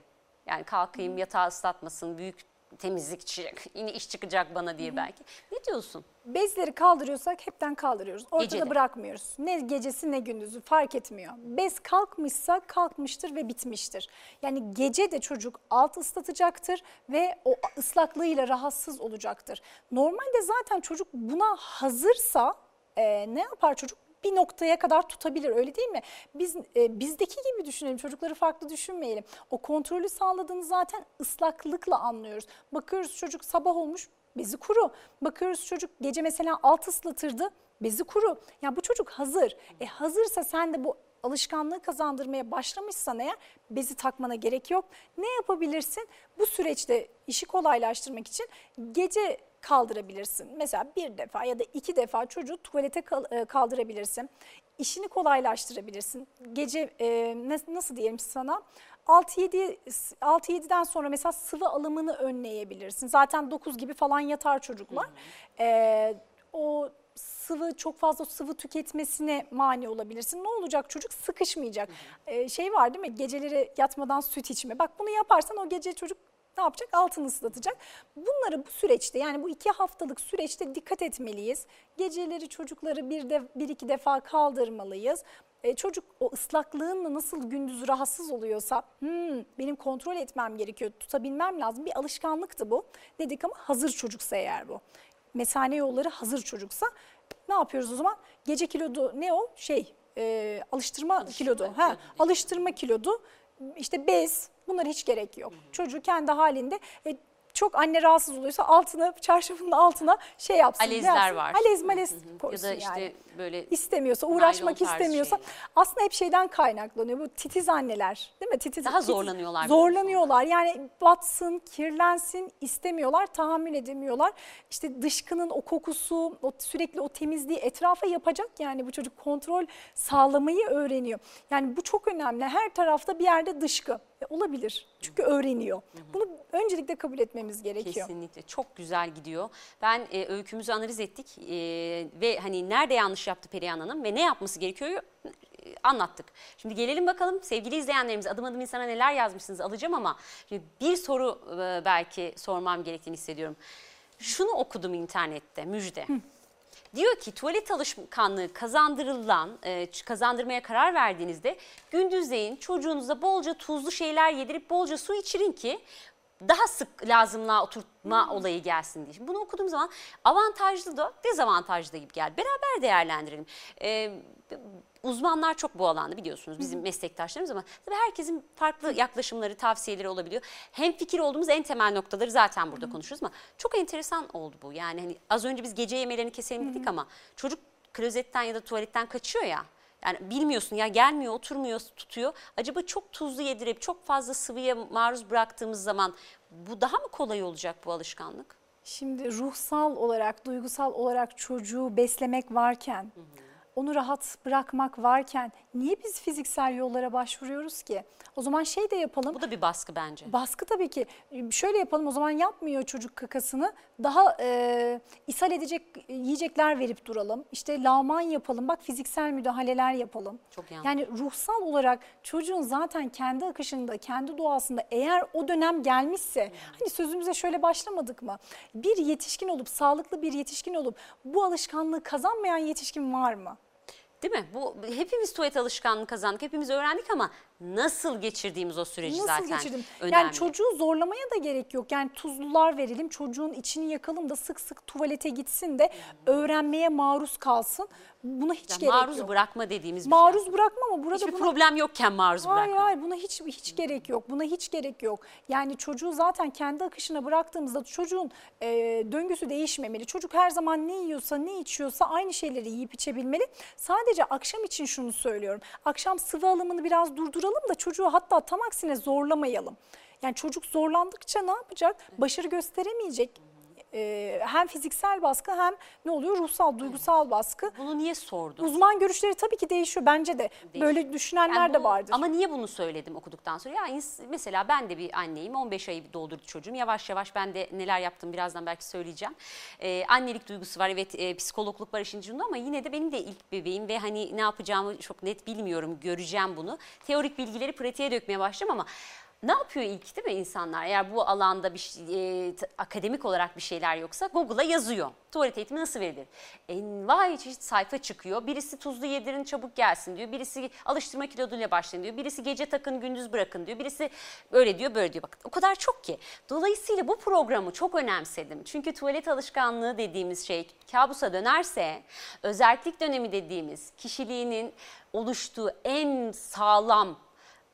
Yani kalkayım yatağı ıslatmasın büyük temizlik çıkacak yine iş çıkacak bana diye belki. Ne diyorsun? Bezleri kaldırıyorsak hepten kaldırıyoruz. Ortada Gecede. bırakmıyoruz. Ne gecesi ne gündüzü fark etmiyor. Bez kalkmışsa kalkmıştır ve bitmiştir. Yani gece de çocuk alt ıslatacaktır ve o ıslaklığıyla rahatsız olacaktır. Normalde zaten çocuk buna hazırsa e, ne yapar çocuk? Bir noktaya kadar tutabilir öyle değil mi? Biz e, bizdeki gibi düşünelim çocukları farklı düşünmeyelim. O kontrolü sağladığını zaten ıslaklıkla anlıyoruz. Bakıyoruz çocuk sabah olmuş bezi kuru. Bakıyoruz çocuk gece mesela alt ıslatırdı bezi kuru. Ya bu çocuk hazır. E hazırsa sen de bu alışkanlığı kazandırmaya başlamışsan eğer bezi takmana gerek yok. Ne yapabilirsin? Bu süreçte işi kolaylaştırmak için gece kaldırabilirsin. Mesela bir defa ya da iki defa çocuğu tuvalete e, kaldırabilirsin. İşini kolaylaştırabilirsin. Gece e, nas- nasıl diyelim sana 6-7 6-7'den sonra mesela sıvı alımını önleyebilirsin. Zaten 9 gibi falan yatar çocuklar. E, o sıvı çok fazla sıvı tüketmesine mani olabilirsin. Ne olacak çocuk sıkışmayacak. E, şey var değil mi geceleri yatmadan süt içme. Bak bunu yaparsan o gece çocuk ne yapacak? Altını ıslatacak. Bunları bu süreçte yani bu iki haftalık süreçte dikkat etmeliyiz. Geceleri çocukları bir, de, bir iki defa kaldırmalıyız. E, çocuk o ıslaklığınla nasıl gündüz rahatsız oluyorsa "Hmm, benim kontrol etmem gerekiyor, tutabilmem lazım. Bir alışkanlıktı bu dedik ama hazır çocuksa eğer bu. Mesane yolları hazır çocuksa ne yapıyoruz o zaman? Gece kilodu ne o? Şey e, alıştırma, kilodu. Ha, alıştırma kilodu işte bez bunlara hiç gerek yok. Çocuğu kendi halinde e, çok anne rahatsız oluyorsa altına çarşafının altına şey yapsın. Alezler yapsın? var. Alez malez Ya koysun da işte yani böyle istemiyorsa, uğraşmak istemiyorsa şeyler. aslında hep şeyden kaynaklanıyor. Bu titiz anneler değil mi? Titiz, Daha zorlanıyorlar Zorlanıyorlar. Yani batsın, kirlensin istemiyorlar, tahammül edemiyorlar. İşte dışkının o kokusu, o sürekli o temizliği etrafa yapacak yani bu çocuk kontrol sağlamayı öğreniyor. Yani bu çok önemli. Her tarafta bir yerde dışkı. E, olabilir. Çünkü öğreniyor. Bunu öncelikle kabul etmemiz gerekiyor. Kesinlikle çok güzel gidiyor. Ben e, öykümüzü analiz ettik e, ve hani nerede yanlış yaptı Perihan Hanım ve ne yapması gerekiyor e, anlattık. Şimdi gelelim bakalım sevgili izleyenlerimiz adım adım insana neler yazmışsınız alacağım ama bir soru e, belki sormam gerektiğini hissediyorum. Şunu okudum internette müjde. Diyor ki tuvalet alışkanlığı kazandırılan, e, kazandırmaya karar verdiğinizde gündüzleyin çocuğunuza bolca tuzlu şeyler yedirip bolca su içirin ki daha sık lazımlığa oturtma olayı gelsin diye. Şimdi bunu okuduğum zaman avantajlı da dezavantajlı da gibi geldi. Beraber değerlendirelim. Ee, uzmanlar çok bu alanda biliyorsunuz bizim meslektaşlarımız ama tabii herkesin farklı yaklaşımları, tavsiyeleri olabiliyor. Hem fikir olduğumuz en temel noktaları zaten burada konuşuyoruz ama çok enteresan oldu bu. Yani hani az önce biz gece yemelerini keselim dedik ama çocuk klozetten ya da tuvaletten kaçıyor ya. Yani bilmiyorsun ya gelmiyor, oturmuyor, tutuyor. Acaba çok tuzlu yedirip çok fazla sıvıya maruz bıraktığımız zaman bu daha mı kolay olacak bu alışkanlık? Şimdi ruhsal olarak, duygusal olarak çocuğu beslemek varken, onu rahat bırakmak varken niye biz fiziksel yollara başvuruyoruz ki? O zaman şey de yapalım. Bu da bir baskı bence. Baskı tabii ki. Şöyle yapalım o zaman yapmıyor çocuk kakasını. Daha e, ishal edecek yiyecekler verip duralım. İşte lağman yapalım. Bak fiziksel müdahaleler yapalım. Çok yanlış. Yani ruhsal olarak çocuğun zaten kendi akışında, kendi doğasında eğer o dönem gelmişse hani sözümüze şöyle başlamadık mı? Bir yetişkin olup, sağlıklı bir yetişkin olup bu alışkanlığı kazanmayan yetişkin var mı? Değil mi? Bu hepimiz tuvalet alışkanlığı kazandık. Hepimiz öğrendik ama nasıl geçirdiğimiz o süreci Nasıl zaten geçirdim? önemli. Yani çocuğu zorlamaya da gerek yok. Yani tuzlular verelim, çocuğun içini yakalım da sık sık tuvalete gitsin de öğrenmeye maruz kalsın. Buna hiç Yani gerek maruz yok. bırakma dediğimiz bir maruz şey. bırakma ama burada Hiçbir buna problem yokken maruz Hayır bırakma. hayır buna hiç hiç gerek yok. Buna hiç gerek yok. Yani çocuğu zaten kendi akışına bıraktığımızda çocuğun e, döngüsü değişmemeli. Çocuk her zaman ne yiyorsa ne içiyorsa aynı şeyleri yiyip içebilmeli. Sadece akşam için şunu söylüyorum. Akşam sıvı alımını biraz durduralım da çocuğu hatta tam aksine zorlamayalım. Yani çocuk zorlandıkça ne yapacak? Başarı gösteremeyecek. E, hem fiziksel baskı hem ne oluyor ruhsal, duygusal baskı. Bunu niye sordun? Uzman görüşleri tabii ki değişiyor bence de. Böyle düşünenler Yani de bunu- vardır. Ama niye bunu söyledim okuduktan sonra? Ya mesela ben de bir anneyim. 15 ayı doldurdu çocuğum. Yavaş yavaş ben de neler yaptım birazdan belki söyleyeceğim. Ee, annelik duygusu var. Evet e, psikologluk var işin içinde ama yine de benim de ilk bebeğim ve hani ne yapacağımı çok net bilmiyorum. Göreceğim bunu. Teorik bilgileri pratiğe dökmeye başladım ama ne yapıyor ilk değil mi insanlar? Eğer bu alanda bir şey- e, akademik olarak bir şeyler yoksa Google'a yazıyor. Tuvalet eğitimi nasıl verilir? Envai çeşit sayfa çıkıyor. Birisi tuzlu yedirin çabuk gelsin diyor. Birisi alıştırma kiloduyla başlayın diyor. Birisi gece takın gündüz bırakın diyor. Birisi öyle diyor böyle diyor. Bak o kadar çok ki. Dolayısıyla bu programı çok önemsedim. Çünkü tuvalet alışkanlığı dediğimiz şey kabusa dönerse özellik dönemi dediğimiz kişiliğinin oluştuğu en sağlam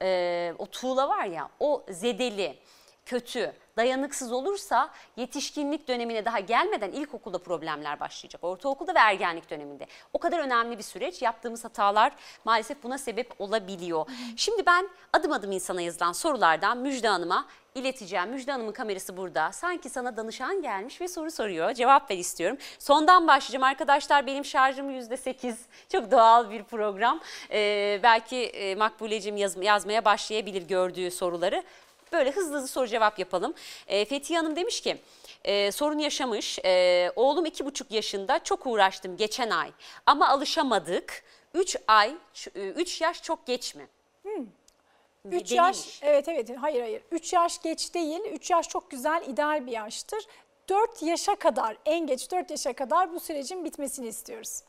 e, o tuğla var ya o zedeli, kötü, dayanıksız olursa yetişkinlik dönemine daha gelmeden ilkokulda problemler başlayacak. Ortaokulda ve ergenlik döneminde. O kadar önemli bir süreç. Yaptığımız hatalar maalesef buna sebep olabiliyor. Şimdi ben adım adım insana yazılan sorulardan Müjde Hanım'a ileteceğim. Müjde Hanım'ın kamerası burada. Sanki sana danışan gelmiş ve soru soruyor. Cevap ver istiyorum. Sondan başlayacağım. Arkadaşlar benim şarjım %8. Çok doğal bir program. Ee, belki e, Makbule'cim yaz, yazmaya başlayabilir gördüğü soruları. Böyle hızlı hızlı soru cevap yapalım. E, Fethiye Hanım demiş ki e, sorun yaşamış. E, oğlum iki buçuk yaşında çok uğraştım geçen ay ama alışamadık. Üç ay, 3 yaş çok geç mi? 3 Denilmiş. yaş evet evet hayır hayır 3 yaş geç değil 3 yaş çok güzel ideal bir yaştır. 4 yaşa kadar en geç 4 yaşa kadar bu sürecin bitmesini istiyoruz.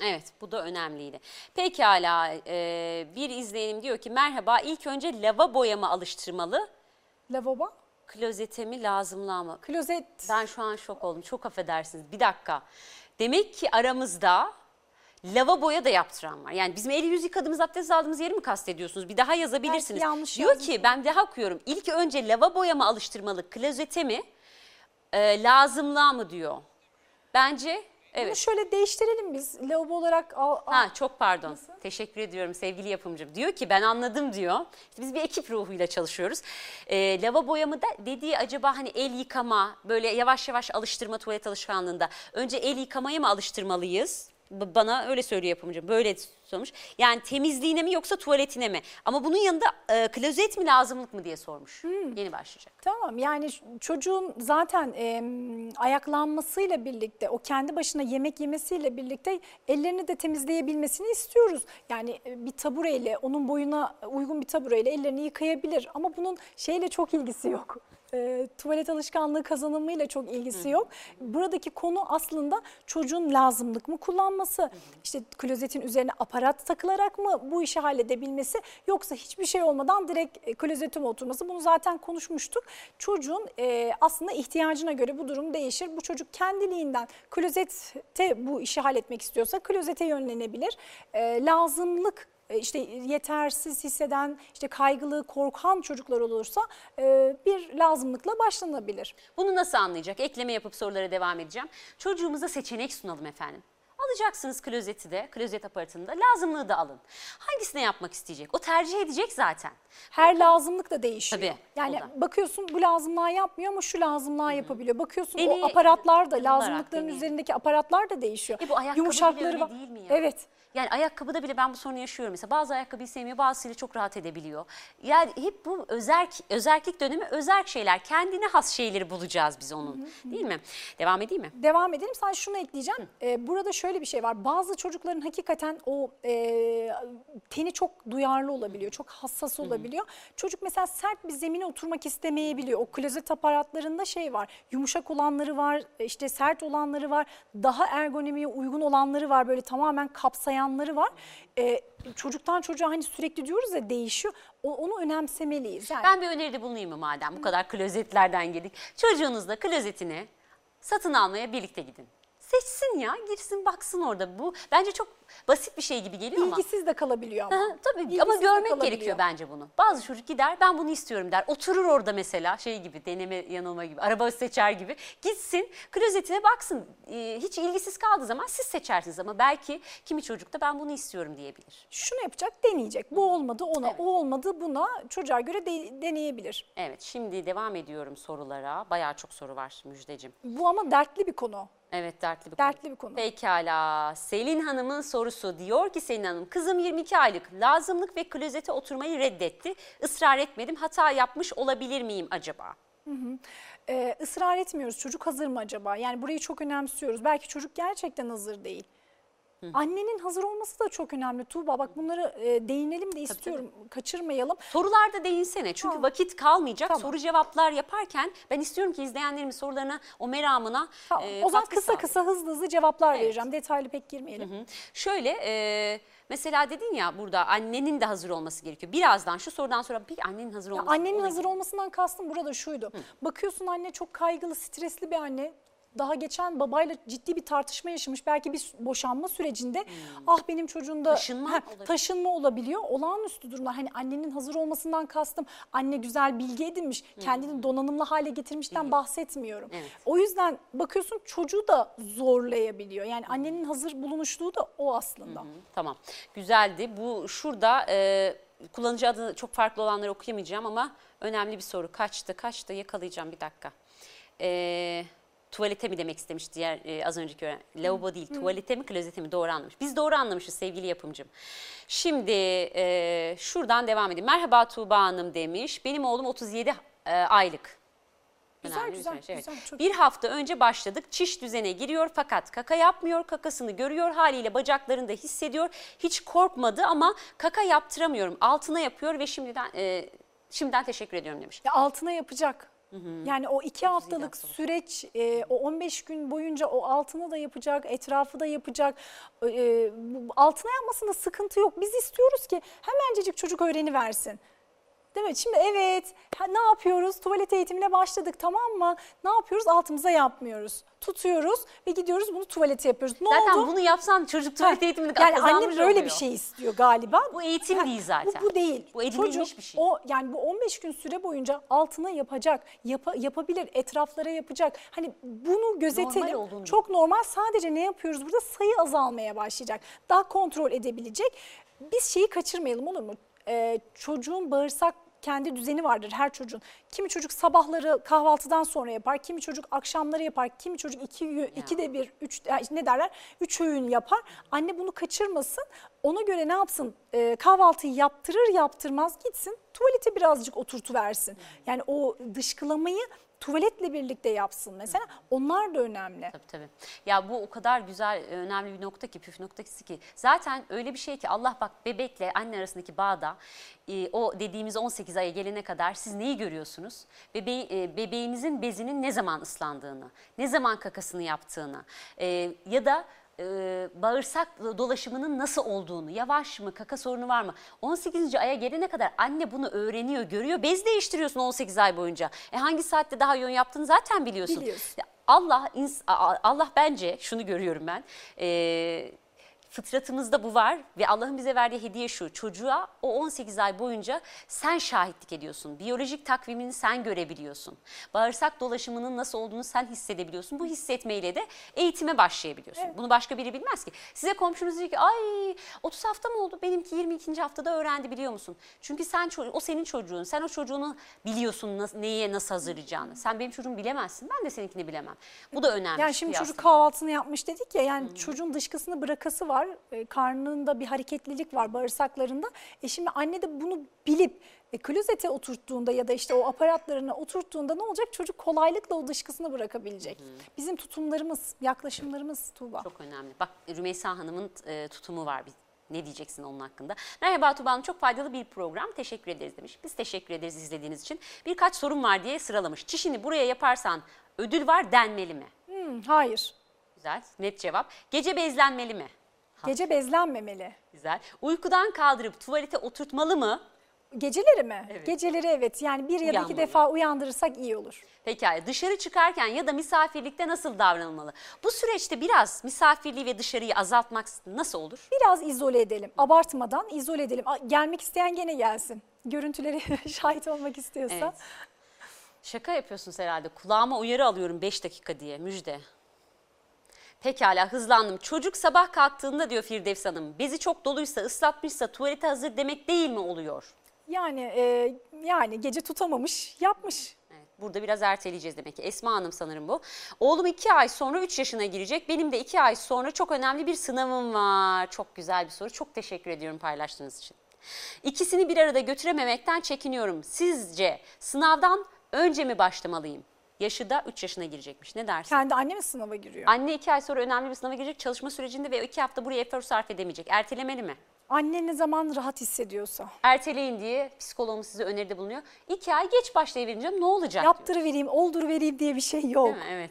Evet bu da önemliydi. Pekala e, bir izleyenim diyor ki merhaba ilk önce lavaboya mı alıştırmalı Lavabo, klozete mi lazımlığa mı? klozet Ben şu an şok oldum çok affedersiniz bir dakika. Demek ki aramızda lavaboya da yaptıran var. Yani bizim eli yüz yıkadığımız abdest aldığımız yeri mi kastediyorsunuz? Bir daha yazabilirsiniz. Belki yanlış diyor yazmış ki ben daha okuyorum. İlk önce lavaboya mı alıştırmalı klozete mi e, lazımlığa mı diyor. Bence Bunu evet. şöyle değiştirelim biz lavabo olarak al, al- Ha çok pardon. Teşekkür ediyorum sevgili yapımcım. Diyor ki ben anladım diyor. İşte biz bir ekip ruhuyla çalışıyoruz. Ee, lavaboya mı da dediği acaba hani el yıkama böyle yavaş yavaş alıştırma tuvalet alışkanlığında. Önce el yıkamaya mı alıştırmalıyız? Bana öyle söylüyor yapımcım. Böyle sormuş. Yani temizliğine mi yoksa tuvaletine mi? Ama bunun yanında e, klozet mi lazımlık mı diye sormuş. Yeni başlayacak. Tamam yani çocuğun zaten e, ayaklanmasıyla birlikte o kendi başına yemek yemesiyle birlikte ellerini de temizleyebilmesini istiyoruz. Yani e, bir tabureyle onun boyuna uygun bir tabureyle ellerini yıkayabilir ama bunun şeyle çok ilgisi yok. E, tuvalet alışkanlığı kazanımıyla çok ilgisi yok. Buradaki konu aslında çocuğun lazımlık mı kullanması, işte klozetin üzerine aparat takılarak mı bu işi halledebilmesi yoksa hiçbir şey olmadan direkt e, klozete mi oturması bunu zaten konuşmuştuk. Çocuğun e, aslında ihtiyacına göre bu durum değişir. Bu çocuk kendiliğinden klozette bu işi halletmek istiyorsa klozete yönlenebilir. E, lazımlık işte yetersiz hisseden, işte kaygılı, korkan çocuklar olursa e, bir lazımlıkla başlanabilir. Bunu nasıl anlayacak? Ekleme yapıp sorulara devam edeceğim. Çocuğumuza seçenek sunalım efendim. Alacaksınız klozeti de, klozet aparatını da, lazımlığı da alın. Hangisine yapmak isteyecek? O tercih edecek zaten. Her lazımlık da değişiyor. Tabii, yani da. bakıyorsun bu lazımlığı yapmıyor ama şu lazımlığı yapabiliyor. Bakıyorsun Deney- o aparatlar da, lazımlıkların üzerindeki aparatlar da değişiyor. E bu ayakkabı bile öyle değil mi ya? Evet. Yani ayakkabıda bile ben bu sorunu yaşıyorum. Mesela bazı ayakkabıyı sevmiyor, bazısıyla çok rahat edebiliyor. Yani hep bu özerk, özerklik dönemi özerk şeyler. Kendine has şeyleri bulacağız biz onun. Değil mi? Devam edeyim mi? Devam edelim. Sadece şunu ekleyeceğim. Ee, burada şöyle bir şey var. Bazı çocukların hakikaten o e, teni çok duyarlı olabiliyor. Çok hassas olabiliyor. Çocuk mesela sert bir zemine oturmak istemeyebiliyor. O klozet aparatlarında şey var. Yumuşak olanları var. işte sert olanları var. Daha ergonomiye uygun olanları var. Böyle tamamen kapsayanları var. Ee, çocuktan çocuğa hani sürekli diyoruz ya değişiyor. O, onu önemsemeliyiz. Yani Ben bir öneride bulunayım mı madem bu kadar klozetlerden geldik. Çocuğunuzla klozetini satın almaya birlikte gidin. Seçsin ya, girsin baksın orada. Bu bence çok basit bir şey gibi geliyor ama. ilgisiz de kalabiliyor ama. Tabii İlgisiz ama görmek gerekiyor bence bunu. Bazı çocuk gider ben bunu istiyorum der. Oturur orada mesela şey gibi deneme yanılma gibi araba seçer gibi. Gitsin klozetine baksın. Ee, hiç ilgisiz kaldığı zaman siz seçersiniz ama belki kimi çocuk da ben bunu istiyorum diyebilir. şunu yapacak deneyecek. Bu olmadı ona, Evet. o olmadı buna çocuğa göre de- deneyebilir. Evet şimdi devam ediyorum sorulara. Bayağı çok soru var Müjdecim. Bu ama dertli bir konu. Evet dertli bir konu. Dertli bir konu. Pekala. Selin Hanım'ın sorusu diyor ki Selin Hanım kızım 22 aylık lazımlık ve klozete oturmayı reddetti. Israr etmedim. Hata yapmış olabilir miyim acaba? Ee, ısrar etmiyoruz. Çocuk hazır mı acaba? Yani burayı çok önemsiyoruz. Belki çocuk gerçekten hazır değil. Annenin hazır olması da çok önemli. Tuğba bak bunları e, değinelim de istiyorum. Kaçırmayalım. Sorularda değinsene çünkü Tamam. vakit kalmayacak. Tamam. Soru cevaplar yaparken ben istiyorum ki izleyenlerimin sorularına o meramına Tamam. e, o zaman kısa sağlayayım. kısa hızlı hızlı cevaplar vereceğim. Detaylı pek girmeyelim. Hı. Şöyle e, mesela dedin ya burada annenin de hazır olması gerekiyor. Birazdan şu sorudan sonra bir annenin hazır olması. Annenin ona hazır olmasından kastım burada şuydu. Bakıyorsun anne çok kaygılı, stresli bir anne. Daha geçen babayla ciddi bir tartışma yaşamış. Belki bir boşanma sürecinde ah benim çocuğum da Taşınma Heh, olabilir. taşınma olabiliyor. Olağanüstü durumlar. Hani annenin hazır olmasından kastım anne güzel bilgi edinmiş, kendini donanımlı hale getirmişten bahsetmiyorum. Evet. O yüzden bakıyorsun çocuğu da zorlayabiliyor. Yani annenin hazır bulunuşluğu da o aslında. Tamam. Güzeldi. Bu şurada e, kullanıcı adı çok farklı olanları okuyamayacağım ama önemli bir soru. Kaçtı? Kaçtı? Yakalayacağım bir dakika. E, tuvalete mi demek istemiş diğer e, az önceki öğren. Lavabo değil. Tuvalete mi klozete mi? Doğru anlamış. Biz doğru anlamışız sevgili yapımcım. Şimdi e, şuradan devam edeyim. Merhaba Tuğba Hanım demiş. Benim oğlum 37 e, aylık. Güzel, Önemli bir güzel, süreç, evet. güzel, çok Bir hafta önce başladık. Çiş düzene giriyor fakat kaka yapmıyor. Kakasını görüyor haliyle bacaklarında hissediyor. Hiç korkmadı ama kaka yaptıramıyorum. Altına yapıyor ve şimdiden e, şimdiden teşekkür ediyorum demiş. Ya altına yapacak. Yani o iki haftalık süreç, e, o 15 gün boyunca o altını da yapacak, etrafı da yapacak. E, altına yapmasında sıkıntı yok. Biz istiyoruz ki hemencecik çocuk öğreniversin. Değil mi? Şimdi evet ne yapıyoruz? Tuvalet eğitimine başladık tamam mı? Ne yapıyoruz? Altımıza yapmıyoruz. Tutuyoruz ve gidiyoruz bunu tuvalete yapıyoruz. Ne Zaten oldu? bunu yapsan çocuk tuvalet eğitimini yani kazanmış anne böyle bir şey istiyor galiba. Bu eğitim değil zaten. Bu, bu değil. Bu edinilmiş Çocuk bir şey. O yani bu 15 gün süre boyunca altına yapacak, yapa- yapabilir, etraflara yapacak. Hani bunu gözetelim. Normal olduğunu Çok normal. Sadece ne yapıyoruz burada? Sayı azalmaya başlayacak. Daha kontrol edebilecek. Biz şeyi kaçırmayalım olur mu? Ee, çocuğun bağırsak kendi düzeni vardır her çocuğun. Kimi çocuk sabahları kahvaltıdan sonra yapar, kimi çocuk akşamları yapar, kimi çocuk iki, iki de bir, üç ne derler, üç öğün yapar. Anne bunu kaçırmasın. Ona göre ne yapsın? Ee, kahvaltıyı yaptırır yaptırmaz gitsin tuvalete birazcık oturtuversin. Yani o dışkılamayı tuvaletle birlikte yapsın mesela. Onlar da önemli. Tabii tabii. Ya bu o kadar güzel, e, önemli bir nokta ki, püf noktası ki. Zaten öyle bir şey ki Allah bak bebekle anne arasındaki bağda e, o dediğimiz 18 aya gelene kadar siz neyi görüyorsunuz? Bebeği, e, bebeğinizin bezinin ne zaman ıslandığını, ne zaman kakasını yaptığını e, ya da e, bağırsak dolaşımının nasıl olduğunu, yavaş mı, kaka sorunu var mı? 18. aya gelene kadar anne bunu öğreniyor, görüyor. Bez değiştiriyorsun 18 ay boyunca. E hangi saatte daha yoğun yaptığını zaten biliyorsun. Biliyorsun. Allah Allah bence şunu görüyorum ben. E, fıtratımızda bu var ve Allah'ın bize verdiği hediye şu. Çocuğa o 18 ay boyunca sen şahitlik ediyorsun. Biyolojik takvimini sen görebiliyorsun. Bağırsak dolaşımının nasıl olduğunu sen hissedebiliyorsun. Bu hissetmeyle de eğitime başlayabiliyorsun. Bunu başka biri bilmez ki. Size komşunuz diyor ki ay 30 hafta mı oldu? Benimki 22. haftada öğrendi biliyor musun? Çünkü sen o senin çocuğun. Sen o çocuğunu biliyorsun nas- neye nasıl hazırlayacağını. Sen benim çocuğumu bilemezsin. Ben de seninkini bilemem. Bu da önemli. Yani şimdi çocuk aslında. kahvaltısını yapmış dedik ya yani çocuğun dışkısını bırakası var. E, karnında bir hareketlilik var bağırsaklarında. E şimdi anne de bunu bilip e, klozete oturttuğunda ya da işte o aparatlarına oturttuğunda ne olacak? Çocuk kolaylıkla o dışkısını bırakabilecek. Bizim tutumlarımız, yaklaşımlarımız Tuğba. Çok önemli. Bak Rümeysa Hanım'ın e, tutumu var. Bir, ne diyeceksin onun hakkında? Merhaba Tuba Hanım çok faydalı bir program. Teşekkür ederiz demiş. Biz teşekkür ederiz izlediğiniz için. Birkaç sorum var diye sıralamış. Çişini buraya yaparsan ödül var denmeli mi? Hmm, hayır. Güzel. Net cevap. Gece bezlenmeli mi? Gece bezlenmemeli. Güzel. Uykudan kaldırıp tuvalete oturtmalı mı? Geceleri mi? Evet. Geceleri evet. Yani bir ya da iki Uyanmalı. defa uyandırırsak iyi olur. Pekala dışarı çıkarken ya da misafirlikte nasıl davranılmalı? Bu süreçte biraz misafirliği ve dışarıyı azaltmak nasıl olur? Biraz izole edelim. Abartmadan izole edelim. A- Gelmek isteyen gene gelsin. Görüntüleri şahit olmak istiyorsa. Evet. Şaka yapıyorsunuz herhalde. Kulağıma uyarı alıyorum 5 dakika diye müjde. Pekala hızlandım. Çocuk sabah kalktığında diyor Firdevs Hanım bezi çok doluysa ıslatmışsa tuvalete hazır demek değil mi oluyor? Yani e, yani gece tutamamış, yapmış. Evet, burada biraz erteleyeceğiz demek ki. Esma Hanım sanırım bu. Oğlum 2 ay sonra 3 yaşına girecek. Benim de 2 ay sonra çok önemli bir sınavım var. Çok güzel bir soru. Çok teşekkür ediyorum paylaştığınız için. İkisini bir arada götürememekten çekiniyorum. Sizce sınavdan önce mi başlamalıyım? Yaşı da 3 yaşına girecekmiş. Ne dersin? Kendi anne mi sınava giriyor? Anne 2 ay sonra önemli bir sınava girecek. Çalışma sürecinde ve 2 hafta buraya efor sarf edemeyecek. Ertelemeli mi? Anne ne zaman rahat hissediyorsa. Erteleyin diye psikologumuz size öneride bulunuyor. 2 ay geç başlayıverince ne olacak? Yaptırıvereyim, olduruvereyim diye bir şey yok. Değil mi? Evet.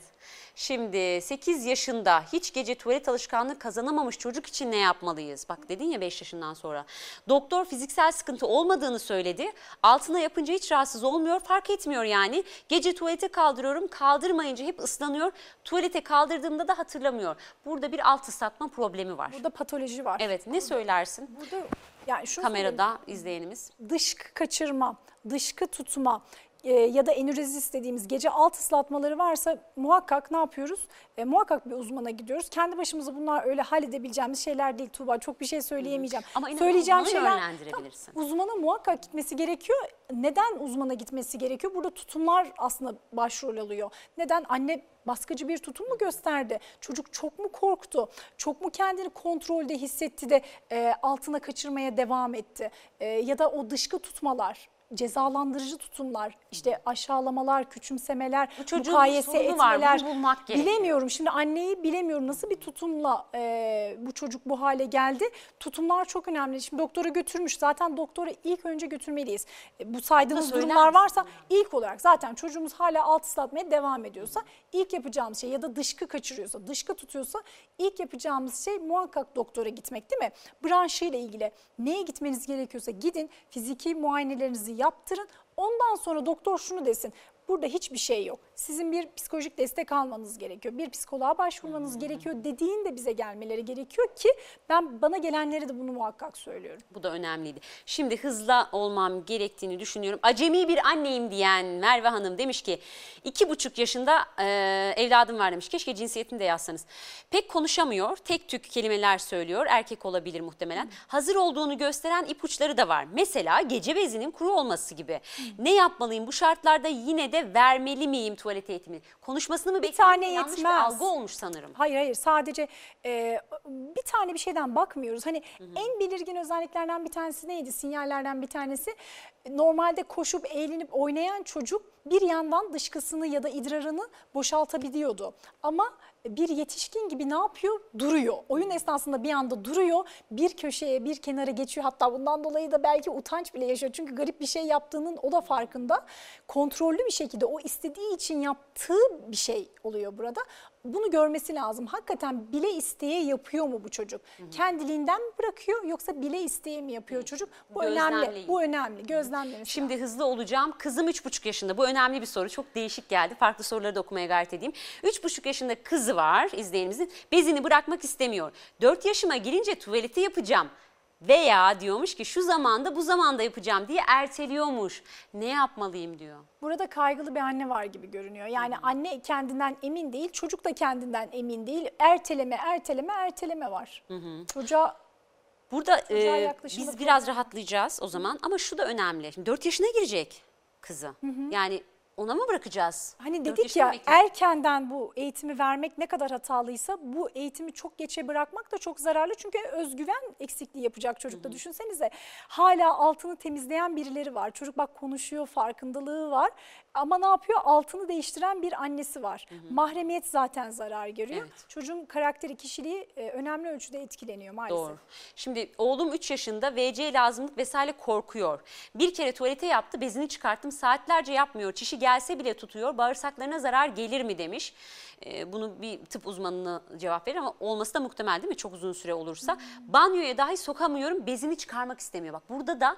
Şimdi 8 yaşında hiç gece tuvalet alışkanlığı kazanamamış çocuk için ne yapmalıyız? Bak dedin ya 5 yaşından sonra. Doktor fiziksel sıkıntı olmadığını söyledi. Altına yapınca hiç rahatsız olmuyor, fark etmiyor yani. Gece tuvalete kaldırıyorum, kaldırmayınca hep ıslanıyor. Tuvalete kaldırdığımda da hatırlamıyor. Burada bir alt ıslatma problemi var. Burada patoloji var. Evet, ne söylersin? Burada yani söyleyeyim. Kamerada izleyenimiz. dışkı kaçırma, dışkı tutma e, ya da enürezis dediğimiz gece alt ıslatmaları varsa muhakkak ne yapıyoruz? E, muhakkak bir uzmana gidiyoruz. Kendi başımıza bunlar öyle halledebileceğimiz şeyler değil Tuğba. Çok bir şey söyleyemeyeceğim. Ama Söyleyeceğim şeyler yönlendirebilirsin. Uzmana muhakkak gitmesi gerekiyor. Neden uzmana gitmesi gerekiyor? Burada tutumlar aslında başrol alıyor. Neden? Anne baskıcı bir tutum mu gösterdi? Çocuk çok mu korktu? Çok mu kendini kontrolde hissetti de e, altına kaçırmaya devam etti? E, ya da o dışkı tutmalar, cezalandırıcı tutumlar, işte aşağılamalar, küçümsemeler, Bu mukayese var, etmeler. bunu bulmak. Bilemiyorum şimdi anneyi bilemiyorum nasıl bir tutumla e, bu çocuk bu hale geldi. Tutumlar çok önemli. Şimdi doktora götürmüş zaten doktora ilk önce götürmeliyiz. E, bu saydığımız söyler durumlar varsa ilk olarak zaten çocuğumuz hala alt ıslatmaya devam ediyorsa ilk yapacağımız şey ya da dışkı kaçırıyorsa, dışkı tutuyorsa ilk yapacağımız şey muhakkak doktora gitmek değil mi? Branşıyla ilgili neye gitmeniz gerekiyorsa gidin fiziki muayenelerinizi yaptırın. Ondan sonra doktor şunu desin. Burada hiçbir şey yok. Sizin bir psikolojik destek almanız gerekiyor. Bir psikoloğa başvurmanız gerekiyor dediğinde bize gelmeleri gerekiyor ki ben bana gelenlere de bunu muhakkak söylüyorum. Bu da önemliydi. Şimdi hızlı olmam gerektiğini düşünüyorum. Acemi bir anneyim diyen Merve Hanım demiş ki iki buçuk yaşında e, evladım var demiş. Keşke cinsiyetini de yazsanız. Pek konuşamıyor. Tek tük kelimeler söylüyor. Erkek olabilir muhtemelen. Hazır olduğunu gösteren ipuçları da var. Mesela gece bezinin kuru olması gibi. Ne yapmalıyım bu şartlarda yine de vermeli miyim tuvalet eğitimi? Konuşmasını mı bekliyorum? tane Yanlış bir yetmez. algı olmuş sanırım. Hayır hayır sadece e, bir tane bir şeyden bakmıyoruz. Hani en belirgin özelliklerden bir tanesi neydi? Sinyallerden bir tanesi normalde koşup eğlenip oynayan çocuk bir yandan dışkısını ya da idrarını boşaltabiliyordu. Ama bir yetişkin gibi ne yapıyor? Duruyor. Oyun esnasında bir anda duruyor. Bir köşeye, bir kenara geçiyor. Hatta bundan dolayı da belki utanç bile yaşıyor. Çünkü garip bir şey yaptığının o da farkında. Kontrollü bir şekilde o istediği için yaptığı bir şey oluyor burada. Bunu görmesi lazım. Hakikaten bile isteye yapıyor mu bu çocuk? Kendiliğinden mi bırakıyor yoksa bile isteye mi yapıyor çocuk? Bu önemli. Bu önemli. Gözlemlemesi. Şimdi hızlı olacağım. Kızım 3,5 yaşında. Bu önemli bir soru. Çok değişik geldi. Farklı soruları da okumaya gayret edeyim. 3,5 yaşında kızı var izleyenimizin. Bezini bırakmak istemiyor. 4 yaşıma girince tuvaleti yapacağım. Veya diyormuş ki şu zamanda bu zamanda yapacağım diye erteliyormuş. Ne yapmalıyım diyor. Burada kaygılı bir anne var gibi görünüyor. Yani anne kendinden emin değil, çocuk da kendinden emin değil. Erteleme, erteleme, erteleme var. Çocuğa Burada e, biz biraz rahatlayacağız o zaman ama şu da önemli. Şimdi 4 yaşına girecek kızı. Yani ona mı bırakacağız? Hani dedik ya erkenden bu eğitimi vermek ne kadar hatalıysa bu eğitimi çok geçe bırakmak da çok zararlı. Çünkü özgüven eksikliği yapacak çocukta. Düşünsenize hala altını temizleyen birileri var. Çocuk bak konuşuyor, farkındalığı var. Ama ne yapıyor? Altını değiştiren bir annesi var. Mahremiyet zaten zarar görüyor. Evet. Çocuğun karakteri, kişiliği e, önemli ölçüde etkileniyor maalesef. Doğru. Şimdi oğlum 3 yaşında VC lazımlık vesaire korkuyor. Bir kere tuvalete yaptı bezini çıkarttım saatlerce yapmıyor. Çişi gelse bile tutuyor bağırsaklarına zarar gelir mi demiş. Ee, bunu bir tıp uzmanına cevap verir ama olması da muhtemel değil mi çok uzun süre olursa. Banyoya dahi sokamıyorum bezini çıkarmak istemiyor. Bak burada da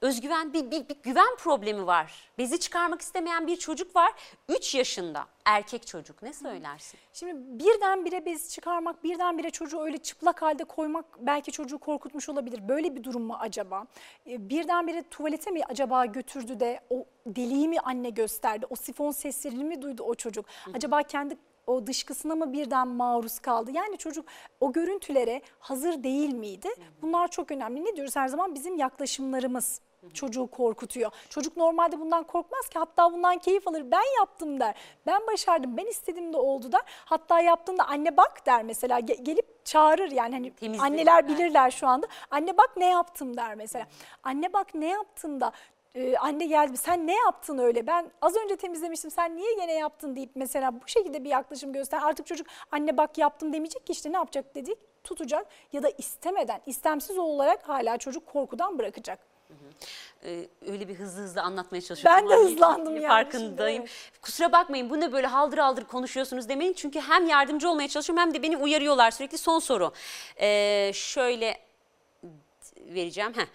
özgüven bir, bir, bir güven problemi var. Bezi çıkarmak istemeyen bir çocuk var 3 yaşında erkek çocuk ne söylersin? Şimdi birdenbire bez çıkarmak, birdenbire çocuğu öyle çıplak halde koymak belki çocuğu korkutmuş olabilir. Böyle bir durum mu acaba? Ee, Birdenbire tuvalete mi acaba götürdü de o deliği mi anne gösterdi? O sifon seslerini mi duydu o çocuk? Acaba kendi o dışkısına mı birden maruz kaldı? Yani çocuk o görüntülere hazır değil miydi? Bunlar çok önemli. Ne diyoruz her zaman? Bizim yaklaşımlarımız çocuğu korkutuyor. Çocuk normalde bundan korkmaz ki hatta bundan keyif alır. Ben yaptım der. Ben başardım. Ben istediğimde oldu der. Hatta yaptığında anne bak der mesela. Ge- gelip çağırır yani hani Temizlerim anneler der. bilirler şu anda. Anne bak ne yaptım der mesela. Anne bak ne yaptın da e, anne geldi sen ne yaptın öyle ben az önce temizlemiştim sen niye gene yaptın deyip mesela bu şekilde bir yaklaşım göster. Artık çocuk anne bak yaptım demeyecek ki işte ne yapacak dedik tutacak ya da istemeden istemsiz olarak hala çocuk korkudan bırakacak. Ee, öyle bir hızlı hızlı anlatmaya çalışıyorum. Ben de hızlandım yani Farkındayım. Kusura bakmayın bu ne böyle haldır haldır konuşuyorsunuz demeyin. Çünkü hem yardımcı olmaya çalışıyorum hem de beni uyarıyorlar sürekli. Son soru. Ee, şöyle vereceğim. Heh.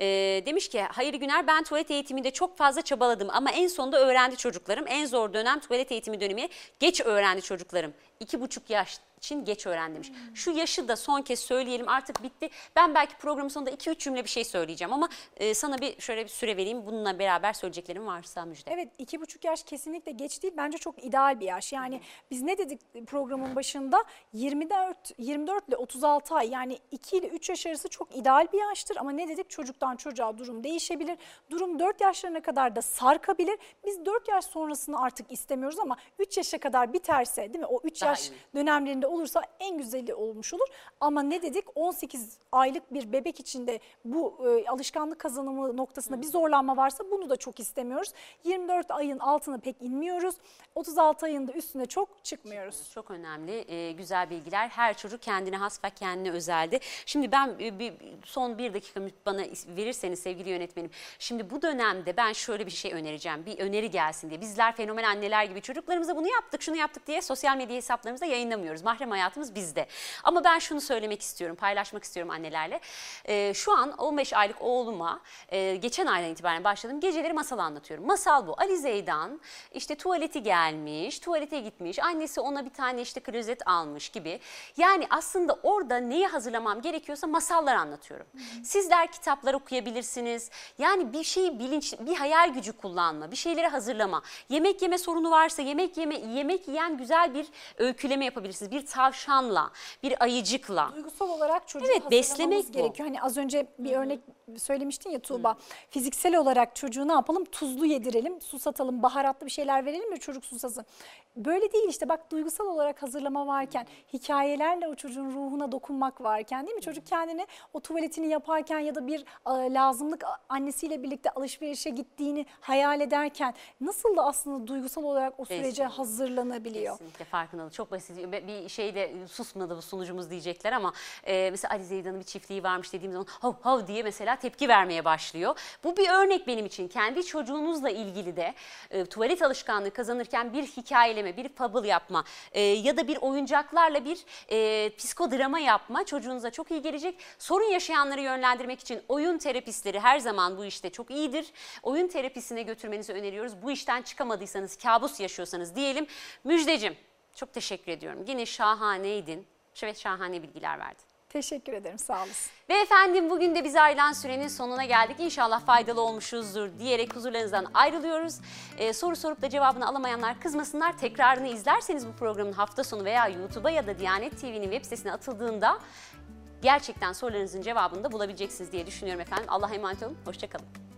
Ee, demiş ki hayırlı günler ben tuvalet eğitiminde çok fazla çabaladım ama en sonunda öğrendi çocuklarım. En zor dönem tuvalet eğitimi dönemi geç öğrendi çocuklarım. İki buçuk yaş için geç öğrendi demiş. Şu yaşı da son kez söyleyelim artık bitti. Ben belki programın sonunda iki üç cümle bir şey söyleyeceğim ama e, sana bir şöyle bir süre vereyim. Bununla beraber söyleyeceklerim varsa müjde. Evet iki buçuk yaş kesinlikle geç değil. Bence çok ideal bir yaş. Yani biz ne dedik programın başında 24, 24 ile 36 ay yani 2 ile 3 yaş arası çok ideal bir yaştır. Ama ne dedik çocuktan çocuğa durum değişebilir. Durum 4 yaşlarına kadar da sarkabilir. Biz 4 yaş sonrasını artık istemiyoruz ama 3 yaşa kadar biterse değil mi? O 3 Daha yaş iyi. dönemlerinde olursa en güzeli olmuş olur. Ama ne dedik 18 aylık bir bebek içinde bu e, alışkanlık kazanımı noktasında bir zorlanma varsa bunu da çok istemiyoruz. 24 ayın altına pek inmiyoruz. 36 ayın da üstüne çok çıkmıyoruz. Çok önemli, e, güzel bilgiler. Her çocuk kendine has ve kendine özeldi. Şimdi ben e, bir, son bir dakika bana verirseniz sevgili yönetmenim. Şimdi bu dönemde ben şöyle bir şey önereceğim. Bir öneri gelsin diye. Bizler fenomen anneler gibi çocuklarımıza bunu yaptık, şunu yaptık diye sosyal medya hesaplarımızda yayınlamıyoruz. Mahrem hayatımız bizde. Ama ben şunu söylemek istiyorum, paylaşmak istiyorum annelerle. E, şu an 15 aylık oğluma e, geçen aydan itibaren başladım. Geceleri masal anlatıyorum. Masal bu. Ali Zeydan işte tuvaleti gelmiş, tuvalete gitmiş. Annesi ona bir tane işte klozet almış gibi. Yani aslında orada neyi hazırlamam gerekiyorsa masallar anlatıyorum. Sizler kitaplar okuyabilirsiniz. Yani bir şeyi bilinç, bir hayal gücü kullanma, bir şeyleri hazırlama. Yemek yeme sorunu varsa yemek yeme, yemek yiyen güzel bir öyküleme yapabilirsiniz. Bir tavşanla, bir ayıcıkla. Duygusal olarak çocuğu Evet, beslemek bu. gerekiyor. Hani az önce bir örnek söylemiştin ya Tuğba. Fiziksel olarak çocuğu ne yapalım? Tuzlu yedirelim, susatalım, baharatlı bir şeyler verelim mi çocuk susasın. Böyle değil işte bak duygusal olarak hazırlama varken, hikayelerle o çocuğun ruhuna dokunmak varken değil mi? Çocuk kendini o tuvaletini yaparken ya da bir lazımlık annesiyle birlikte alışverişe gittiğini hayal ederken nasıl da aslında duygusal olarak o sürece Kesinlikle. hazırlanabiliyor. Kesinlikle farkındalık. Çok basit bir şeyde susmadı bu sunucumuz diyecekler ama e, mesela Ali Zeydan'ın bir çiftliği varmış dediğim zaman hav hav diye mesela tepki vermeye başlıyor. Bu bir örnek benim için. Kendi çocuğunuzla ilgili de e, tuvalet alışkanlığı kazanırken bir hikayeleme, bir fable yapma e, ya da bir oyuncaklarla bir e, psikodrama yapma çocuğunuza çok iyi gelecek. Sorun yaşayanları yönlendirmek için oyun terapistleri her zaman bu işte çok iyidir. Oyun terapisine götürmenizi öneriyoruz. Bu işten çıkamadıysanız, kabus yaşıyorsanız diyelim. Müjdecim çok teşekkür ediyorum. Yine şahaneydin. Evet şahane bilgiler verdin. Teşekkür ederim sağ olasın. Ve efendim bugün de bize ayrılan sürenin sonuna geldik. İnşallah faydalı olmuşuzdur diyerek huzurlarınızdan ayrılıyoruz. Ee, soru sorup da cevabını alamayanlar kızmasınlar. Tekrarını izlerseniz bu programın hafta sonu veya YouTube'a ya da Diyanet TV'nin web sitesine atıldığında gerçekten sorularınızın cevabını da bulabileceksiniz diye düşünüyorum efendim. Allah'a emanet olun. Hoşçakalın.